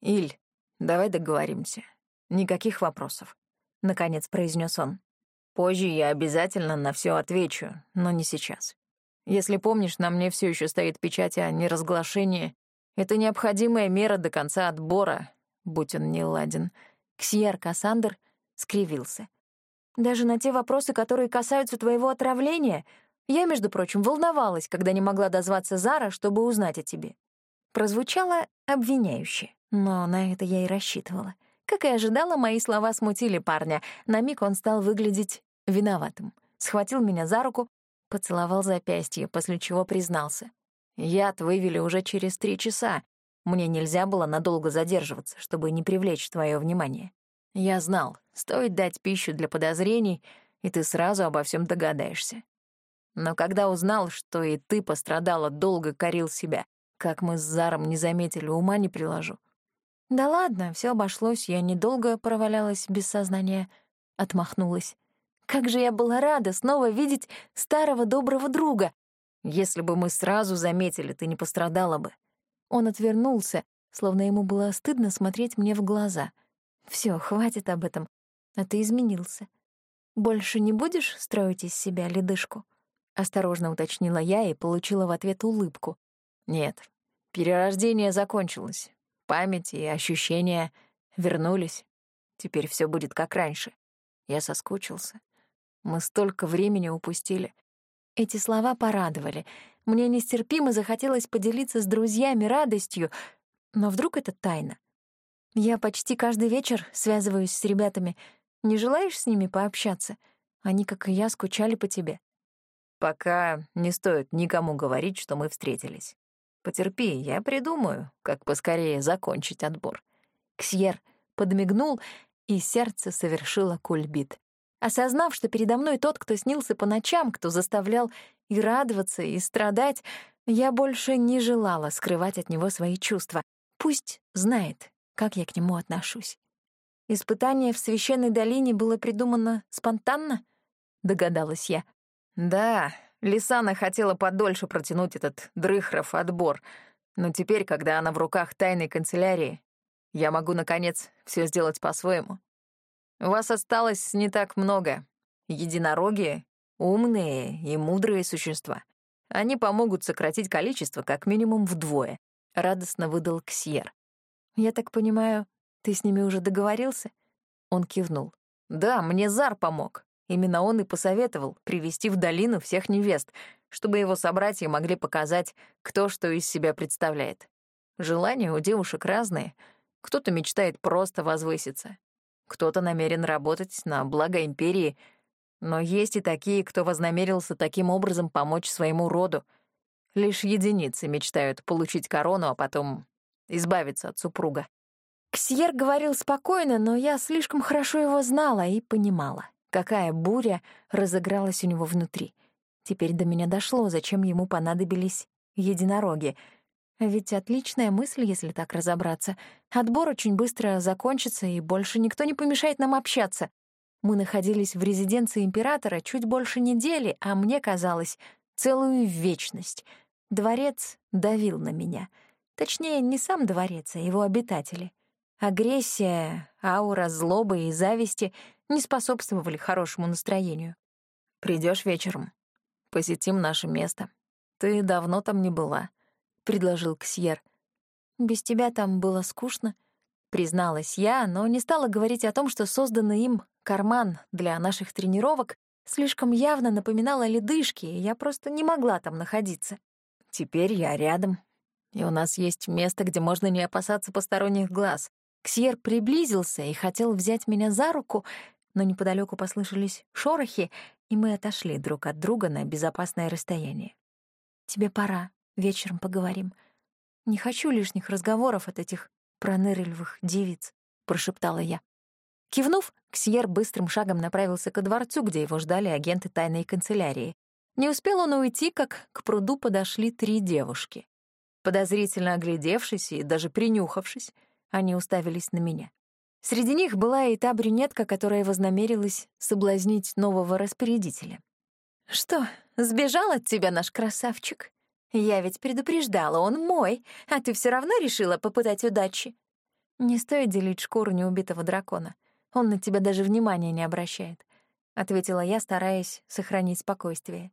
Speaker 2: «Иль, давай договоримся. Никаких вопросов», — наконец произнес он. «Позже я обязательно на все отвечу, но не сейчас. Если помнишь, на мне все еще стоит печать о неразглашении. Это необходимая мера до конца отбора, будь он не ладен».
Speaker 3: Ксьер Кассандр скривился. «Даже на те вопросы, которые касаются твоего отравления, я, между прочим, волновалась, когда не могла дозваться Зара, чтобы узнать о тебе. Прозвучало обвиняюще, но на это я и рассчитывала. Как и ожидала, мои слова смутили парня. На миг он стал выглядеть виноватым. Схватил меня за руку, поцеловал запястье, после чего признался. «Яд вывели уже через три часа. Мне нельзя было надолго задерживаться, чтобы не привлечь твое внимание. Я знал, стоит дать пищу для подозрений, и ты сразу обо всем догадаешься. Но когда узнал, что и ты пострадала, долго корил себя. Как мы с Заром не заметили, ума не приложу. Да ладно, все обошлось, я недолго провалялась без сознания, отмахнулась. Как же я была рада снова видеть старого доброго друга. Если бы мы сразу заметили, ты не пострадала бы. Он отвернулся, словно ему было стыдно смотреть мне в глаза. Все, хватит об этом. А ты изменился. Больше не будешь строить из себя ледышку? — осторожно уточнила я и получила в ответ улыбку. «Нет, перерождение закончилось. Память и ощущения вернулись. Теперь все будет как раньше. Я соскучился. Мы столько времени упустили». Эти слова порадовали. Мне нестерпимо захотелось поделиться с друзьями радостью, но вдруг это тайна. Я почти каждый вечер связываюсь с ребятами. Не желаешь с ними пообщаться? Они, как и я, скучали по тебе.
Speaker 2: Пока не стоит никому говорить, что мы встретились. Потерпи, я придумаю, как поскорее закончить отбор.
Speaker 3: Ксьер подмигнул, и сердце совершило кульбит. Осознав, что передо мной тот, кто снился по ночам, кто заставлял и радоваться, и страдать, я больше не желала скрывать от него свои чувства. Пусть знает, как я к нему отношусь. Испытание в священной долине было придумано спонтанно, догадалась я.
Speaker 2: Да, Лисана хотела подольше протянуть этот дрыхров отбор, но теперь, когда она в руках тайной канцелярии, я могу, наконец, все сделать по-своему. Вас осталось не так много. Единороги — умные и мудрые существа. Они помогут сократить количество как минимум вдвое», — радостно выдал Ксьер.
Speaker 3: «Я так понимаю, ты с ними уже договорился?» Он кивнул.
Speaker 2: «Да, мне Зар помог. Именно он и посоветовал привести в долину всех невест, чтобы его собратья могли показать, кто что из себя представляет. Желания у девушек разные. Кто-то мечтает просто возвыситься. Кто-то намерен работать на благо империи. Но есть и такие, кто вознамерился таким образом помочь своему роду. Лишь единицы мечтают получить корону, а потом избавиться от супруга.
Speaker 3: Ксьер говорил спокойно, но я слишком хорошо его знала и понимала какая буря разыгралась у него внутри. Теперь до меня дошло, зачем ему понадобились единороги. Ведь отличная мысль, если так разобраться. Отбор очень быстро закончится, и больше никто не помешает нам общаться. Мы находились в резиденции императора чуть больше недели, а мне казалось,
Speaker 1: целую вечность. Дворец давил на меня. Точнее, не сам дворец, а его обитатели. Агрессия, аура злобы и зависти не способствовали хорошему настроению.
Speaker 2: Придешь вечером, посетим наше место. Ты давно там не была», — предложил Ксьер.
Speaker 1: «Без тебя там было скучно», — призналась я, но не стала говорить о том, что созданный им карман для наших тренировок слишком явно напоминал о ледышке, и я просто не могла там находиться.
Speaker 2: «Теперь я рядом, и у нас есть место, где можно не опасаться посторонних глаз».
Speaker 1: Ксьер приблизился и хотел взять меня за руку, но неподалеку послышались шорохи, и мы отошли друг от друга на безопасное расстояние. «Тебе пора, вечером поговорим. Не хочу лишних разговоров от этих пронырливых девиц», — прошептала я. Кивнув, Ксьер быстрым шагом направился ко дворцу, где его ждали агенты тайной канцелярии. Не успел он уйти, как к пруду подошли три девушки. Подозрительно оглядевшись и даже принюхавшись, они уставились на меня. Среди них была и та брюнетка, которая вознамерилась соблазнить нового распорядителя. «Что, сбежал от тебя наш красавчик? Я ведь предупреждала, он мой, а ты все равно решила попытать удачи. Не стоит делить шкуру неубитого дракона. Он на тебя даже внимания не обращает», — ответила я, стараясь сохранить спокойствие.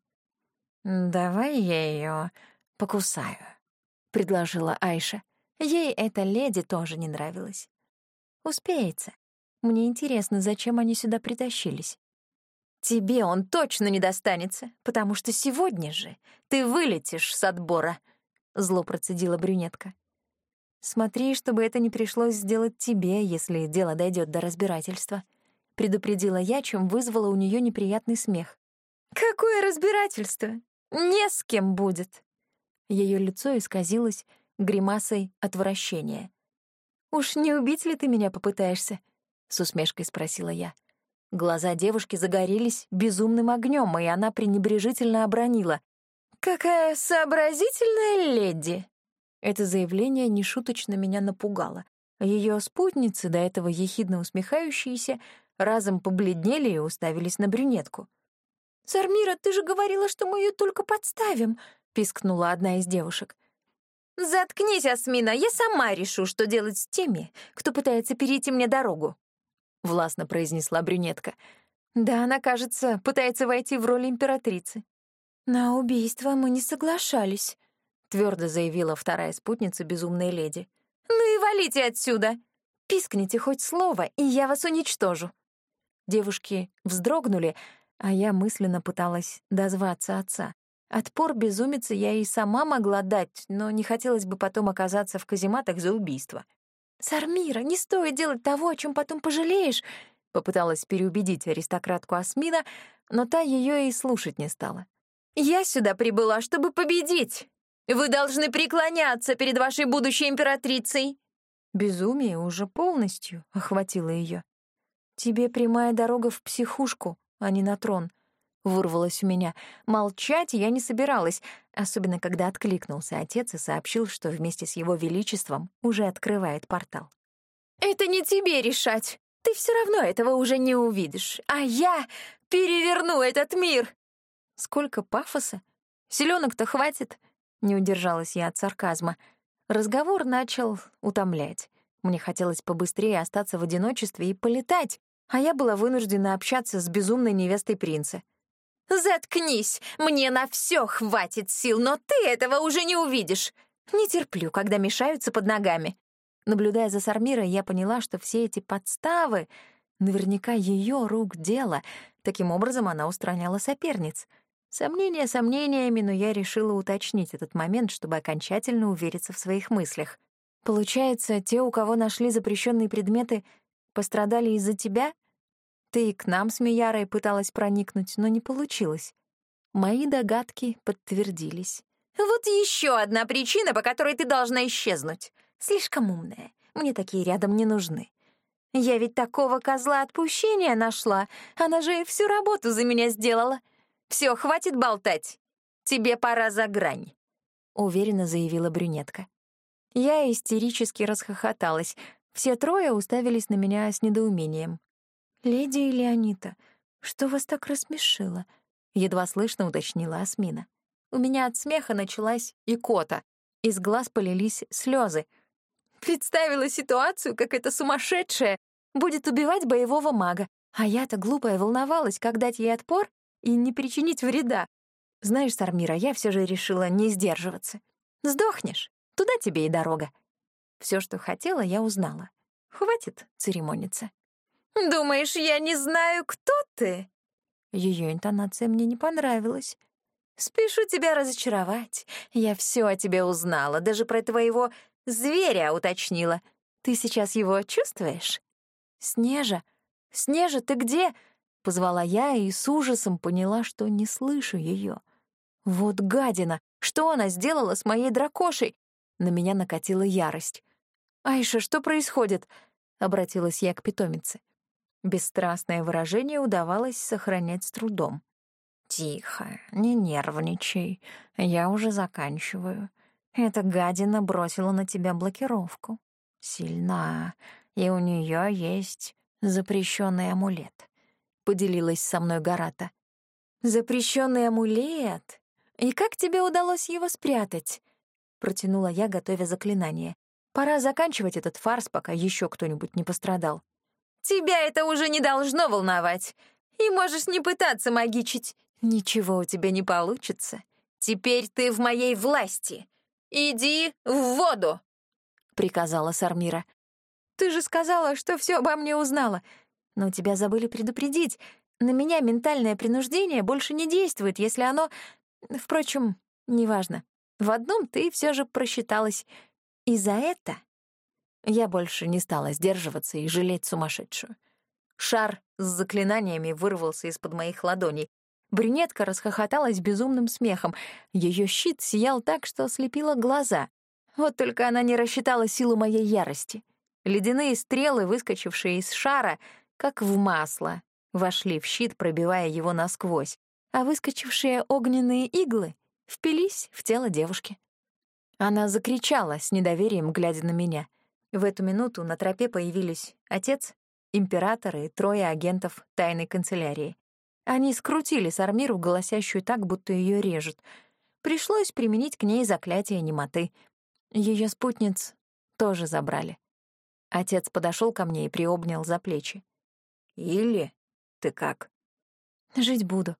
Speaker 2: «Давай я ее покусаю», — предложила Айша.
Speaker 1: Ей эта леди тоже не нравилась. Успеется. Мне интересно, зачем они сюда притащились. Тебе он точно не достанется, потому что сегодня же ты вылетишь с отбора, — зло процедила брюнетка. Смотри, чтобы это не пришлось сделать тебе, если дело дойдет до разбирательства. Предупредила я, чем вызвала у нее неприятный смех. Какое разбирательство? Не с кем будет. Ее лицо исказилось гримасой отвращения. «Уж не убить ли ты меня попытаешься?» — с усмешкой спросила я. Глаза девушки загорелись безумным огнем, и она пренебрежительно обронила. «Какая сообразительная леди!» Это заявление нешуточно меня напугало. Ее спутницы, до этого ехидно усмехающиеся, разом побледнели и уставились на брюнетку. «Сармира, ты же говорила, что мы ее только подставим!» — пискнула одна из девушек. «Заткнись, Асмина, я сама решу, что делать с теми, кто пытается перейти мне дорогу», — властно произнесла брюнетка. «Да, она, кажется, пытается войти в роль императрицы». «На убийство мы не соглашались», — твердо заявила вторая спутница безумной леди. «Ну и валите отсюда! Пискните хоть слово, и я вас уничтожу». Девушки вздрогнули, а я мысленно пыталась дозваться отца. Отпор безумицы я и сама могла дать, но не хотелось бы потом оказаться в казематах за убийство. «Сармира, не стоит делать того, о чем потом пожалеешь», — попыталась переубедить аристократку Асмина, но та ее и слушать не стала. «Я сюда прибыла, чтобы победить. Вы должны преклоняться перед вашей будущей императрицей». Безумие уже полностью охватило ее. «Тебе прямая дорога в психушку, а не на трон», — вырвалось у меня. Молчать я не собиралась, особенно когда откликнулся отец и сообщил, что вместе с его величеством уже открывает портал. «Это не тебе решать. Ты все равно этого уже не увидишь. А я переверну этот мир!» Сколько пафоса! Селенок-то хватит! Не удержалась я от сарказма. Разговор начал утомлять. Мне хотелось побыстрее остаться в одиночестве и полетать, а я была вынуждена общаться с безумной невестой принца. «Заткнись! Мне на все хватит сил, но ты этого уже не увидишь! Не терплю, когда мешаются под ногами!» Наблюдая за Сармирой, я поняла, что все эти подставы — наверняка ее рук дело. Таким образом, она устраняла соперниц. Сомнения сомнениями, но я решила уточнить этот момент, чтобы окончательно увериться в своих мыслях. «Получается, те, у кого нашли запрещенные предметы, пострадали из-за тебя?» Ты и к нам с Миярой пыталась проникнуть, но не получилось. Мои догадки подтвердились. Вот еще одна причина, по которой ты должна исчезнуть. Слишком умная. Мне такие рядом не нужны. Я ведь такого козла отпущения нашла. Она же всю работу за меня сделала. Все, хватит болтать. Тебе пора за грань, — уверенно заявила брюнетка. Я истерически расхохоталась. Все трое уставились на меня с недоумением. «Леди Леонита, что вас так рассмешило?» — едва слышно уточнила Асмина. У меня от смеха началась икота. Из глаз полились слезы. Представила ситуацию, как эта сумасшедшая будет убивать боевого мага. А я-то глупая волновалась, как дать ей отпор и не причинить вреда. Знаешь, Сармира, я все же решила не сдерживаться. Сдохнешь, туда тебе и дорога. Все, что хотела, я узнала. Хватит церемониться. «Думаешь, я не знаю, кто ты?» Ее интонация мне не понравилась. «Спешу тебя разочаровать. Я все о тебе узнала, даже про твоего зверя уточнила. Ты сейчас его чувствуешь?» «Снежа! Снежа, ты где?» — позвала я и с ужасом поняла, что не слышу ее. «Вот гадина! Что она сделала с моей дракошей?» На меня накатила ярость. «Айша, что происходит?» — обратилась я к питомице. Бесстрастное выражение удавалось сохранять с трудом. «Тихо, не нервничай, я уже заканчиваю. Эта гадина бросила на тебя блокировку. Сильна, и у нее есть запрещенный амулет», — поделилась со мной Гарата. «Запрещенный амулет? И как тебе удалось его спрятать?» — протянула я, готовя заклинание. «Пора заканчивать этот фарс, пока еще кто-нибудь не пострадал». «Тебя это уже не должно волновать, и можешь не пытаться магичить. Ничего у тебя не получится. Теперь ты в моей власти. Иди в воду!» — приказала Сармира. «Ты же сказала, что все обо мне узнала. Но тебя забыли предупредить. На меня ментальное принуждение больше не действует, если оно... Впрочем, неважно. В одном ты все же просчиталась. И за это я больше не стала сдерживаться и жалеть сумасшедшую. Шар с заклинаниями вырвался из-под моих ладоней. Брюнетка расхохоталась безумным смехом. Ее щит сиял так, что ослепила глаза. Вот только она не рассчитала силу моей ярости. Ледяные стрелы, выскочившие из шара, как в масло, вошли в щит, пробивая его насквозь, а выскочившие огненные иглы впились в тело девушки. Она закричала с недоверием, глядя на меня. В эту минуту на тропе появились отец, император и трое агентов тайной канцелярии. Они скрутили Сармиру, голосящую так, будто ее режут. Пришлось применить к ней заклятие немоты. Ее спутниц тоже забрали. Отец подошел ко мне и приобнял за плечи. «Или ты как?» «Жить буду.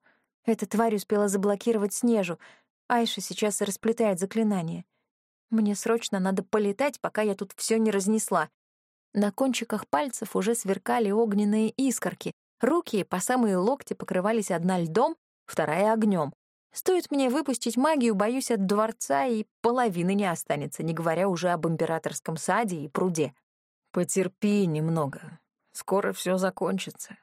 Speaker 1: Эта тварь успела заблокировать Снежу. Айша сейчас расплетает заклинание. Мне срочно надо полетать, пока я тут все не разнесла. На кончиках пальцев уже сверкали огненные искорки. Руки по самые локти покрывались одна льдом, вторая — огнем. Стоит мне выпустить магию, боюсь, от дворца и половины не останется, не говоря уже об императорском саде и пруде.
Speaker 2: Потерпи немного. Скоро все закончится.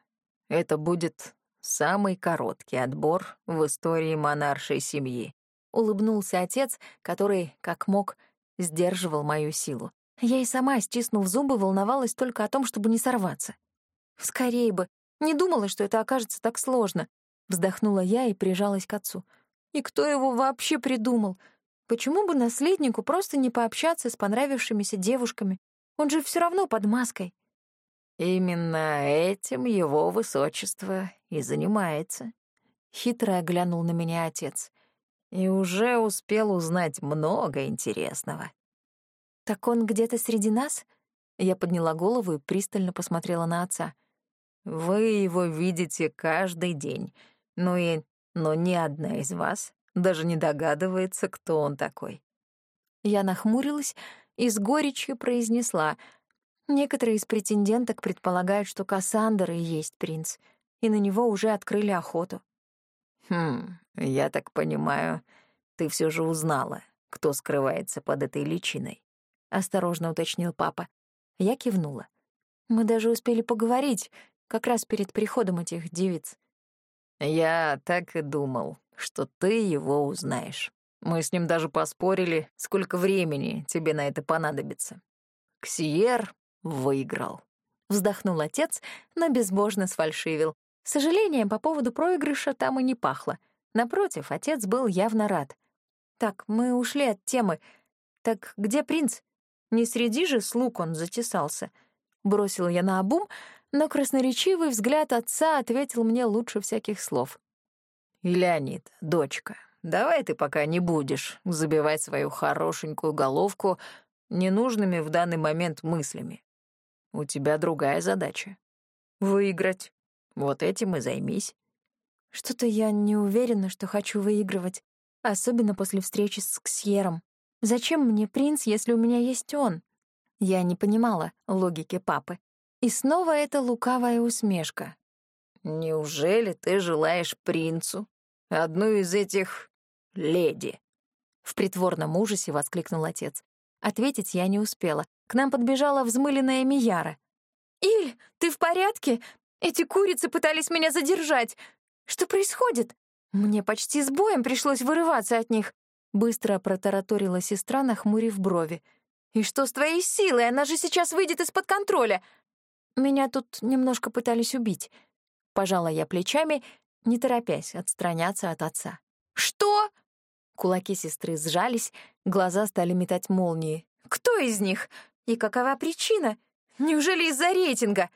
Speaker 2: Это будет самый короткий отбор в истории монаршей семьи.
Speaker 1: Улыбнулся отец, который, как мог, сдерживал мою силу. Я и сама, стиснув зубы, волновалась только о том, чтобы не сорваться. Скорее бы. Не думала, что это окажется так сложно. Вздохнула я и прижалась к отцу. И кто его вообще придумал? Почему бы наследнику просто не пообщаться с понравившимися девушками? Он же все равно под маской.
Speaker 2: Именно этим его высочество и занимается.
Speaker 1: Хитро оглянул на меня отец.
Speaker 2: И уже успел узнать много интересного.
Speaker 1: Так он где-то среди нас? Я подняла голову и пристально посмотрела на отца.
Speaker 2: Вы его видите каждый день, ну и... но ни одна из вас даже не догадывается, кто он такой.
Speaker 1: Я нахмурилась и с горечью произнесла. Некоторые из претенденток предполагают, что Кассандр и есть принц, и на него уже открыли охоту.
Speaker 2: «Хм, я так понимаю, ты все же узнала, кто скрывается под этой личиной?» — осторожно уточнил папа.
Speaker 1: Я кивнула. Мы даже успели поговорить, как раз перед приходом этих девиц.
Speaker 2: «Я так и думал, что ты его узнаешь. Мы с ним даже поспорили, сколько времени тебе на это понадобится. Ксиер выиграл.
Speaker 1: Вздохнул отец, но безбожно сфальшивил. Сожалением по поводу проигрыша там и не пахло. Напротив, отец был явно рад. «Так, мы ушли от темы. Так где принц? Не среди же слуг он затесался?» Бросила я на обум, но красноречивый взгляд отца ответил мне лучше всяких слов.
Speaker 2: «Леонид, дочка, давай ты пока не будешь забивать свою хорошенькую головку ненужными в данный момент мыслями. У тебя другая задача — выиграть. Вот этим и займись.
Speaker 1: Что-то я не уверена, что хочу выигрывать, особенно после встречи с Ксьером. Зачем мне принц, если у меня есть он? Я не понимала логики папы. И снова эта лукавая усмешка.
Speaker 2: «Неужели ты желаешь принцу одну из этих леди?»
Speaker 1: В притворном ужасе воскликнул отец. Ответить я не успела. К нам подбежала взмыленная Мияра. «Иль, ты в порядке? Эти курицы пытались меня задержать. Что происходит? Мне почти с боем пришлось вырываться от них». Быстро протараторила сестра, нахмурив брови. «И что с твоей силой? Она же сейчас выйдет из-под контроля!» «Меня тут немножко пытались убить». Пожала я плечами, не торопясь отстраняться от отца. «Что?» Кулаки сестры сжались, глаза стали метать молнии. «Кто из них? И какова причина? Неужели из-за рейтинга?»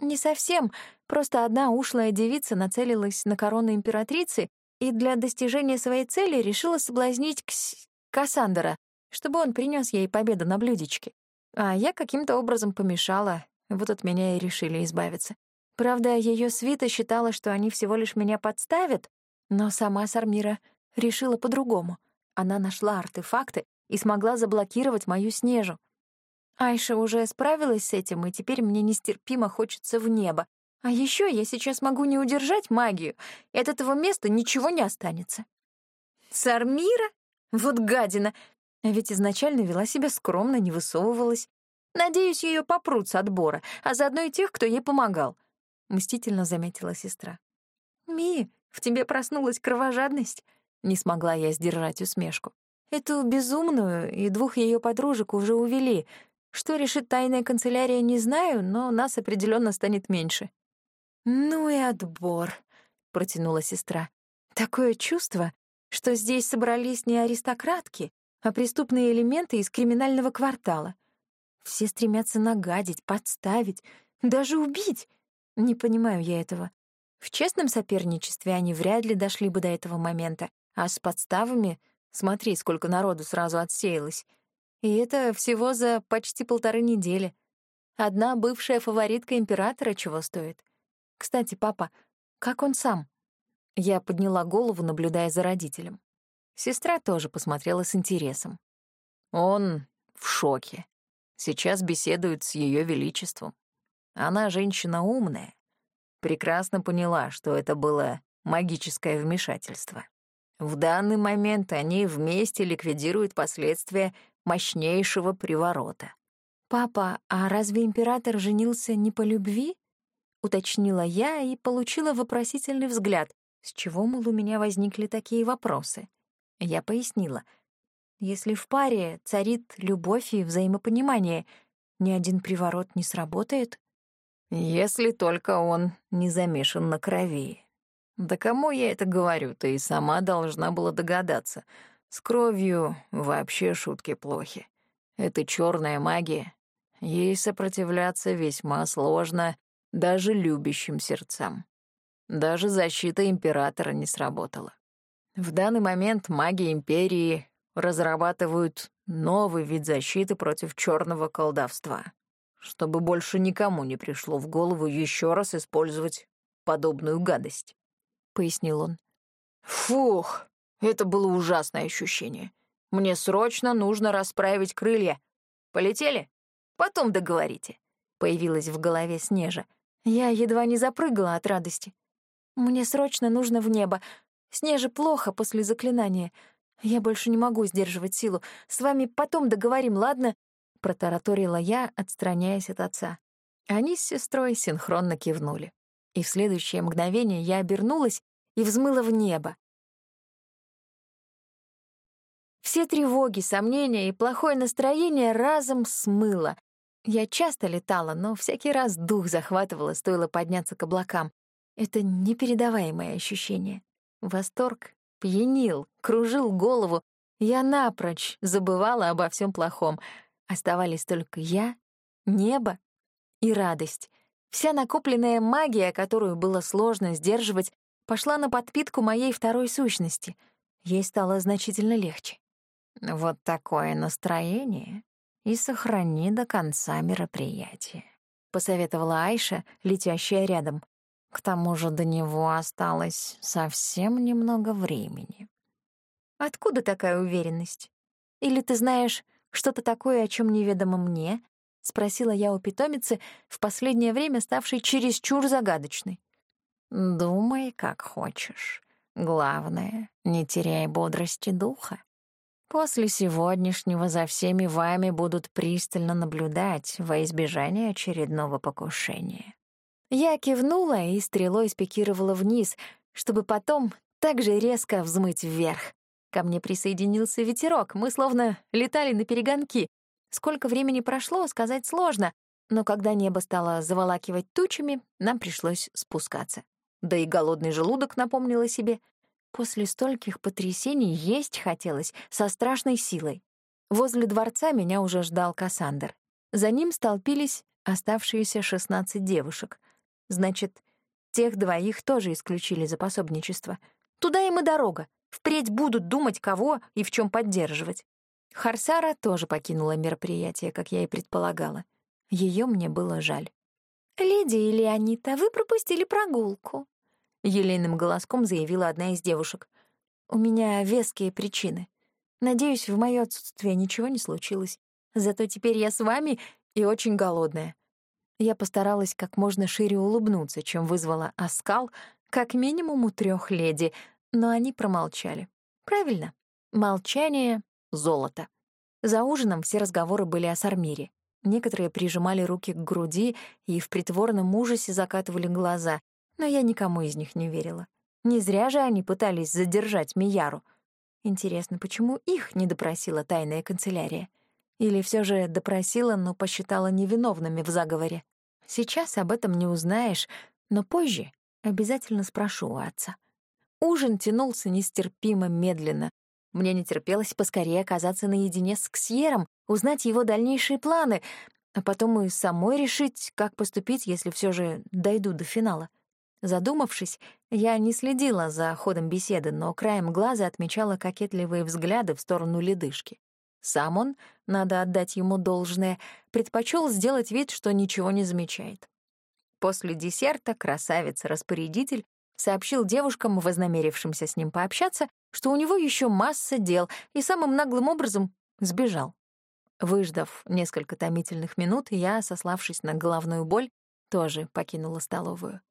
Speaker 1: «Не совсем. Просто одна ушлая девица нацелилась на корону императрицы и для достижения своей цели решила соблазнить Кс... Кассандра, чтобы он принес ей победу на блюдечке. А я каким-то образом помешала, вот от меня и решили избавиться. Правда, ее свита считала, что они всего лишь меня подставят, но сама Сармира решила по-другому. Она нашла артефакты и смогла заблокировать мою снежу. Айша уже справилась с этим, и теперь мне нестерпимо хочется в небо. А еще я сейчас могу не удержать магию, и от этого места ничего не останется. Сармира? Вот гадина! А ведь изначально вела себя скромно, не высовывалась. Надеюсь, ее попрут с отбора, а заодно и тех, кто ей помогал. Мстительно заметила сестра. «Ми, в тебе проснулась кровожадность?» Не смогла я сдержать усмешку. Эту безумную и двух ее подружек уже увели. Что решит тайная канцелярия, не знаю, но нас определенно станет меньше. «Ну и отбор», — протянула сестра. «Такое чувство, что здесь собрались не аристократки, а преступные элементы из криминального квартала. Все стремятся нагадить, подставить, даже убить. Не понимаю я этого. В честном соперничестве они вряд ли дошли бы до этого момента, а с подставами смотри, сколько народу сразу отсеялось. И это всего за почти полторы недели. Одна бывшая фаворитка императора чего стоит. Кстати, папа, как он сам? Я подняла голову, наблюдая за родителем. Сестра тоже посмотрела с интересом.
Speaker 2: Он в шоке. Сейчас беседует с Ее Величеством. Она женщина умная. Прекрасно поняла, что это было магическое вмешательство. В данный момент они вместе ликвидируют последствия мощнейшего приворота.
Speaker 1: «Папа, а разве император женился не по любви?» — уточнила я и получила вопросительный взгляд, с чего, мол, у меня возникли такие вопросы. Я пояснила. Если в паре царит любовь и взаимопонимание, ни один приворот не сработает.
Speaker 2: Если только он не замешан на крови. Да кому я это говорю, ты и сама должна была догадаться. С кровью вообще шутки плохи. Это черная магия. Ей сопротивляться весьма сложно даже любящим сердцам. Даже защита императора не сработала. В данный момент маги Империи разрабатывают новый вид защиты против черного колдовства, чтобы больше никому не пришло в голову еще раз использовать подобную гадость», — пояснил он. «Фух, это было ужасное ощущение. Мне срочно нужно расправить крылья. Полетели? Потом договорите», — появилась в голове Снежа.
Speaker 1: Я едва не запрыгала от радости. «Мне срочно нужно в небо. Снеже плохо после заклинания. Я больше не могу сдерживать силу. С вами потом договорим, ладно?» Протараторила я, отстраняясь от отца. Они с сестрой синхронно кивнули. И в следующее мгновение я обернулась и взмыла в небо. Все тревоги, сомнения и плохое настроение разом смыло. Я часто летала, но всякий раз дух захватывало, стоило подняться к облакам. Это непередаваемое ощущение. Восторг пьянил, кружил голову. Я напрочь забывала обо всем плохом. Оставались только я, небо и радость. Вся накопленная магия, которую было сложно сдерживать, пошла на подпитку моей второй сущности. ей стало значительно легче.
Speaker 2: «Вот такое настроение и сохрани до конца мероприятия», — посоветовала Айша, летящая рядом. «К тому же до него осталось совсем немного времени».
Speaker 1: «Откуда такая уверенность? Или ты знаешь что-то такое, о чем неведомо мне?» — спросила я у питомицы, в последнее время ставшей чересчур загадочной.
Speaker 2: «Думай, как хочешь. Главное, не теряй бодрости духа. После сегодняшнего за всеми вами будут пристально наблюдать во избежание очередного покушения».
Speaker 1: Я кивнула и стрелой спикировала вниз, чтобы потом так же резко взмыть вверх. Ко мне присоединился ветерок, мы словно летали на перегонки. Сколько времени прошло, сказать сложно, но когда небо стало заволакивать тучами, нам пришлось спускаться. Да и голодный желудок напомнил о себе. После стольких потрясений есть хотелось со страшной силой. Возле дворца меня уже ждал Кассандр. За ним столпились оставшиеся 16 девушек. Значит, тех двоих тоже исключили за пособничество. Туда им и дорога. Впредь будут думать, кого и в чем поддерживать. Харсара тоже покинула мероприятие, как я и предполагала. Ее мне было жаль. «Леди и Леонита, вы пропустили прогулку», Елейным голоском заявила одна из девушек. «У меня веские причины. Надеюсь, в моё отсутствие ничего не случилось. Зато теперь я с вами и очень голодная». Я постаралась как можно шире улыбнуться, чем вызвала оскал как минимум у трёх леди, но они промолчали. Правильно, молчание — золото. За ужином все разговоры были о Сармире. Некоторые прижимали руки к груди и в притворном ужасе закатывали глаза, но я никому из них не верила. Не зря же они пытались задержать Мияру. Интересно, почему их не допросила тайная канцелярия? Или все же допросила, но посчитала невиновными в заговоре? Сейчас об этом не узнаешь, но позже обязательно спрошу у отца. Ужин тянулся нестерпимо медленно. Мне не терпелось поскорее оказаться наедине с Ксьером, узнать его дальнейшие планы, а потом и самой решить, как поступить, если все же дойду до финала. Задумавшись, я не следила за ходом беседы, но краем глаза отмечала кокетливые взгляды в сторону ледышки. Сам он, надо отдать ему должное, предпочел сделать вид, что ничего не замечает. После десерта красавец-распорядитель сообщил девушкам, вознамерившимся с ним пообщаться, что у него еще масса дел, и самым наглым образом сбежал. Выждав несколько томительных минут, я, сославшись на головную боль, тоже покинула столовую.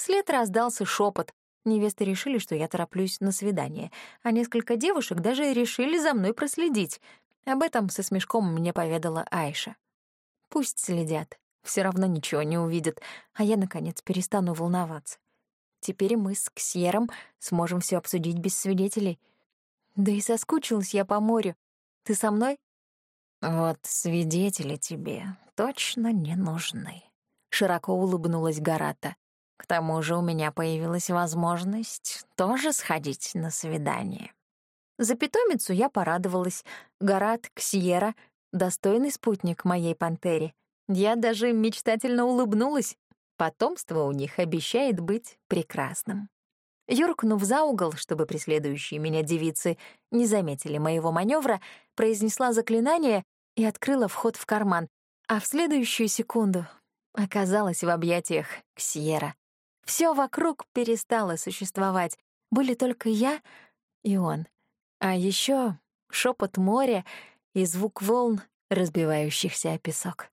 Speaker 1: Вслед раздался шепот. Невесты решили, что я тороплюсь на свидание, а несколько девушек даже решили за мной проследить. Об этом со смешком мне поведала Айша. Пусть следят, все равно ничего не увидят, а я, наконец, перестану волноваться. Теперь мы с Ксьером сможем все обсудить без свидетелей. Да и соскучилась я по морю. Ты со мной?
Speaker 2: Вот свидетели тебе точно не нужны. Широко улыбнулась Гарата. К тому же у меня появилась возможность тоже сходить на свидание.
Speaker 1: За питомицу я порадовалась. Гарат, Ксьера — достойный спутник моей пантере. Я даже мечтательно улыбнулась. Потомство у них обещает быть прекрасным. Юркнув за угол, чтобы преследующие меня девицы не заметили моего маневра, произнесла заклинание и открыла вход в карман, а в следующую секунду оказалась в объятиях Ксьера. Все вокруг перестало существовать. Были только я и он. А еще шепот моря и звук волн, разбивающихся о песок.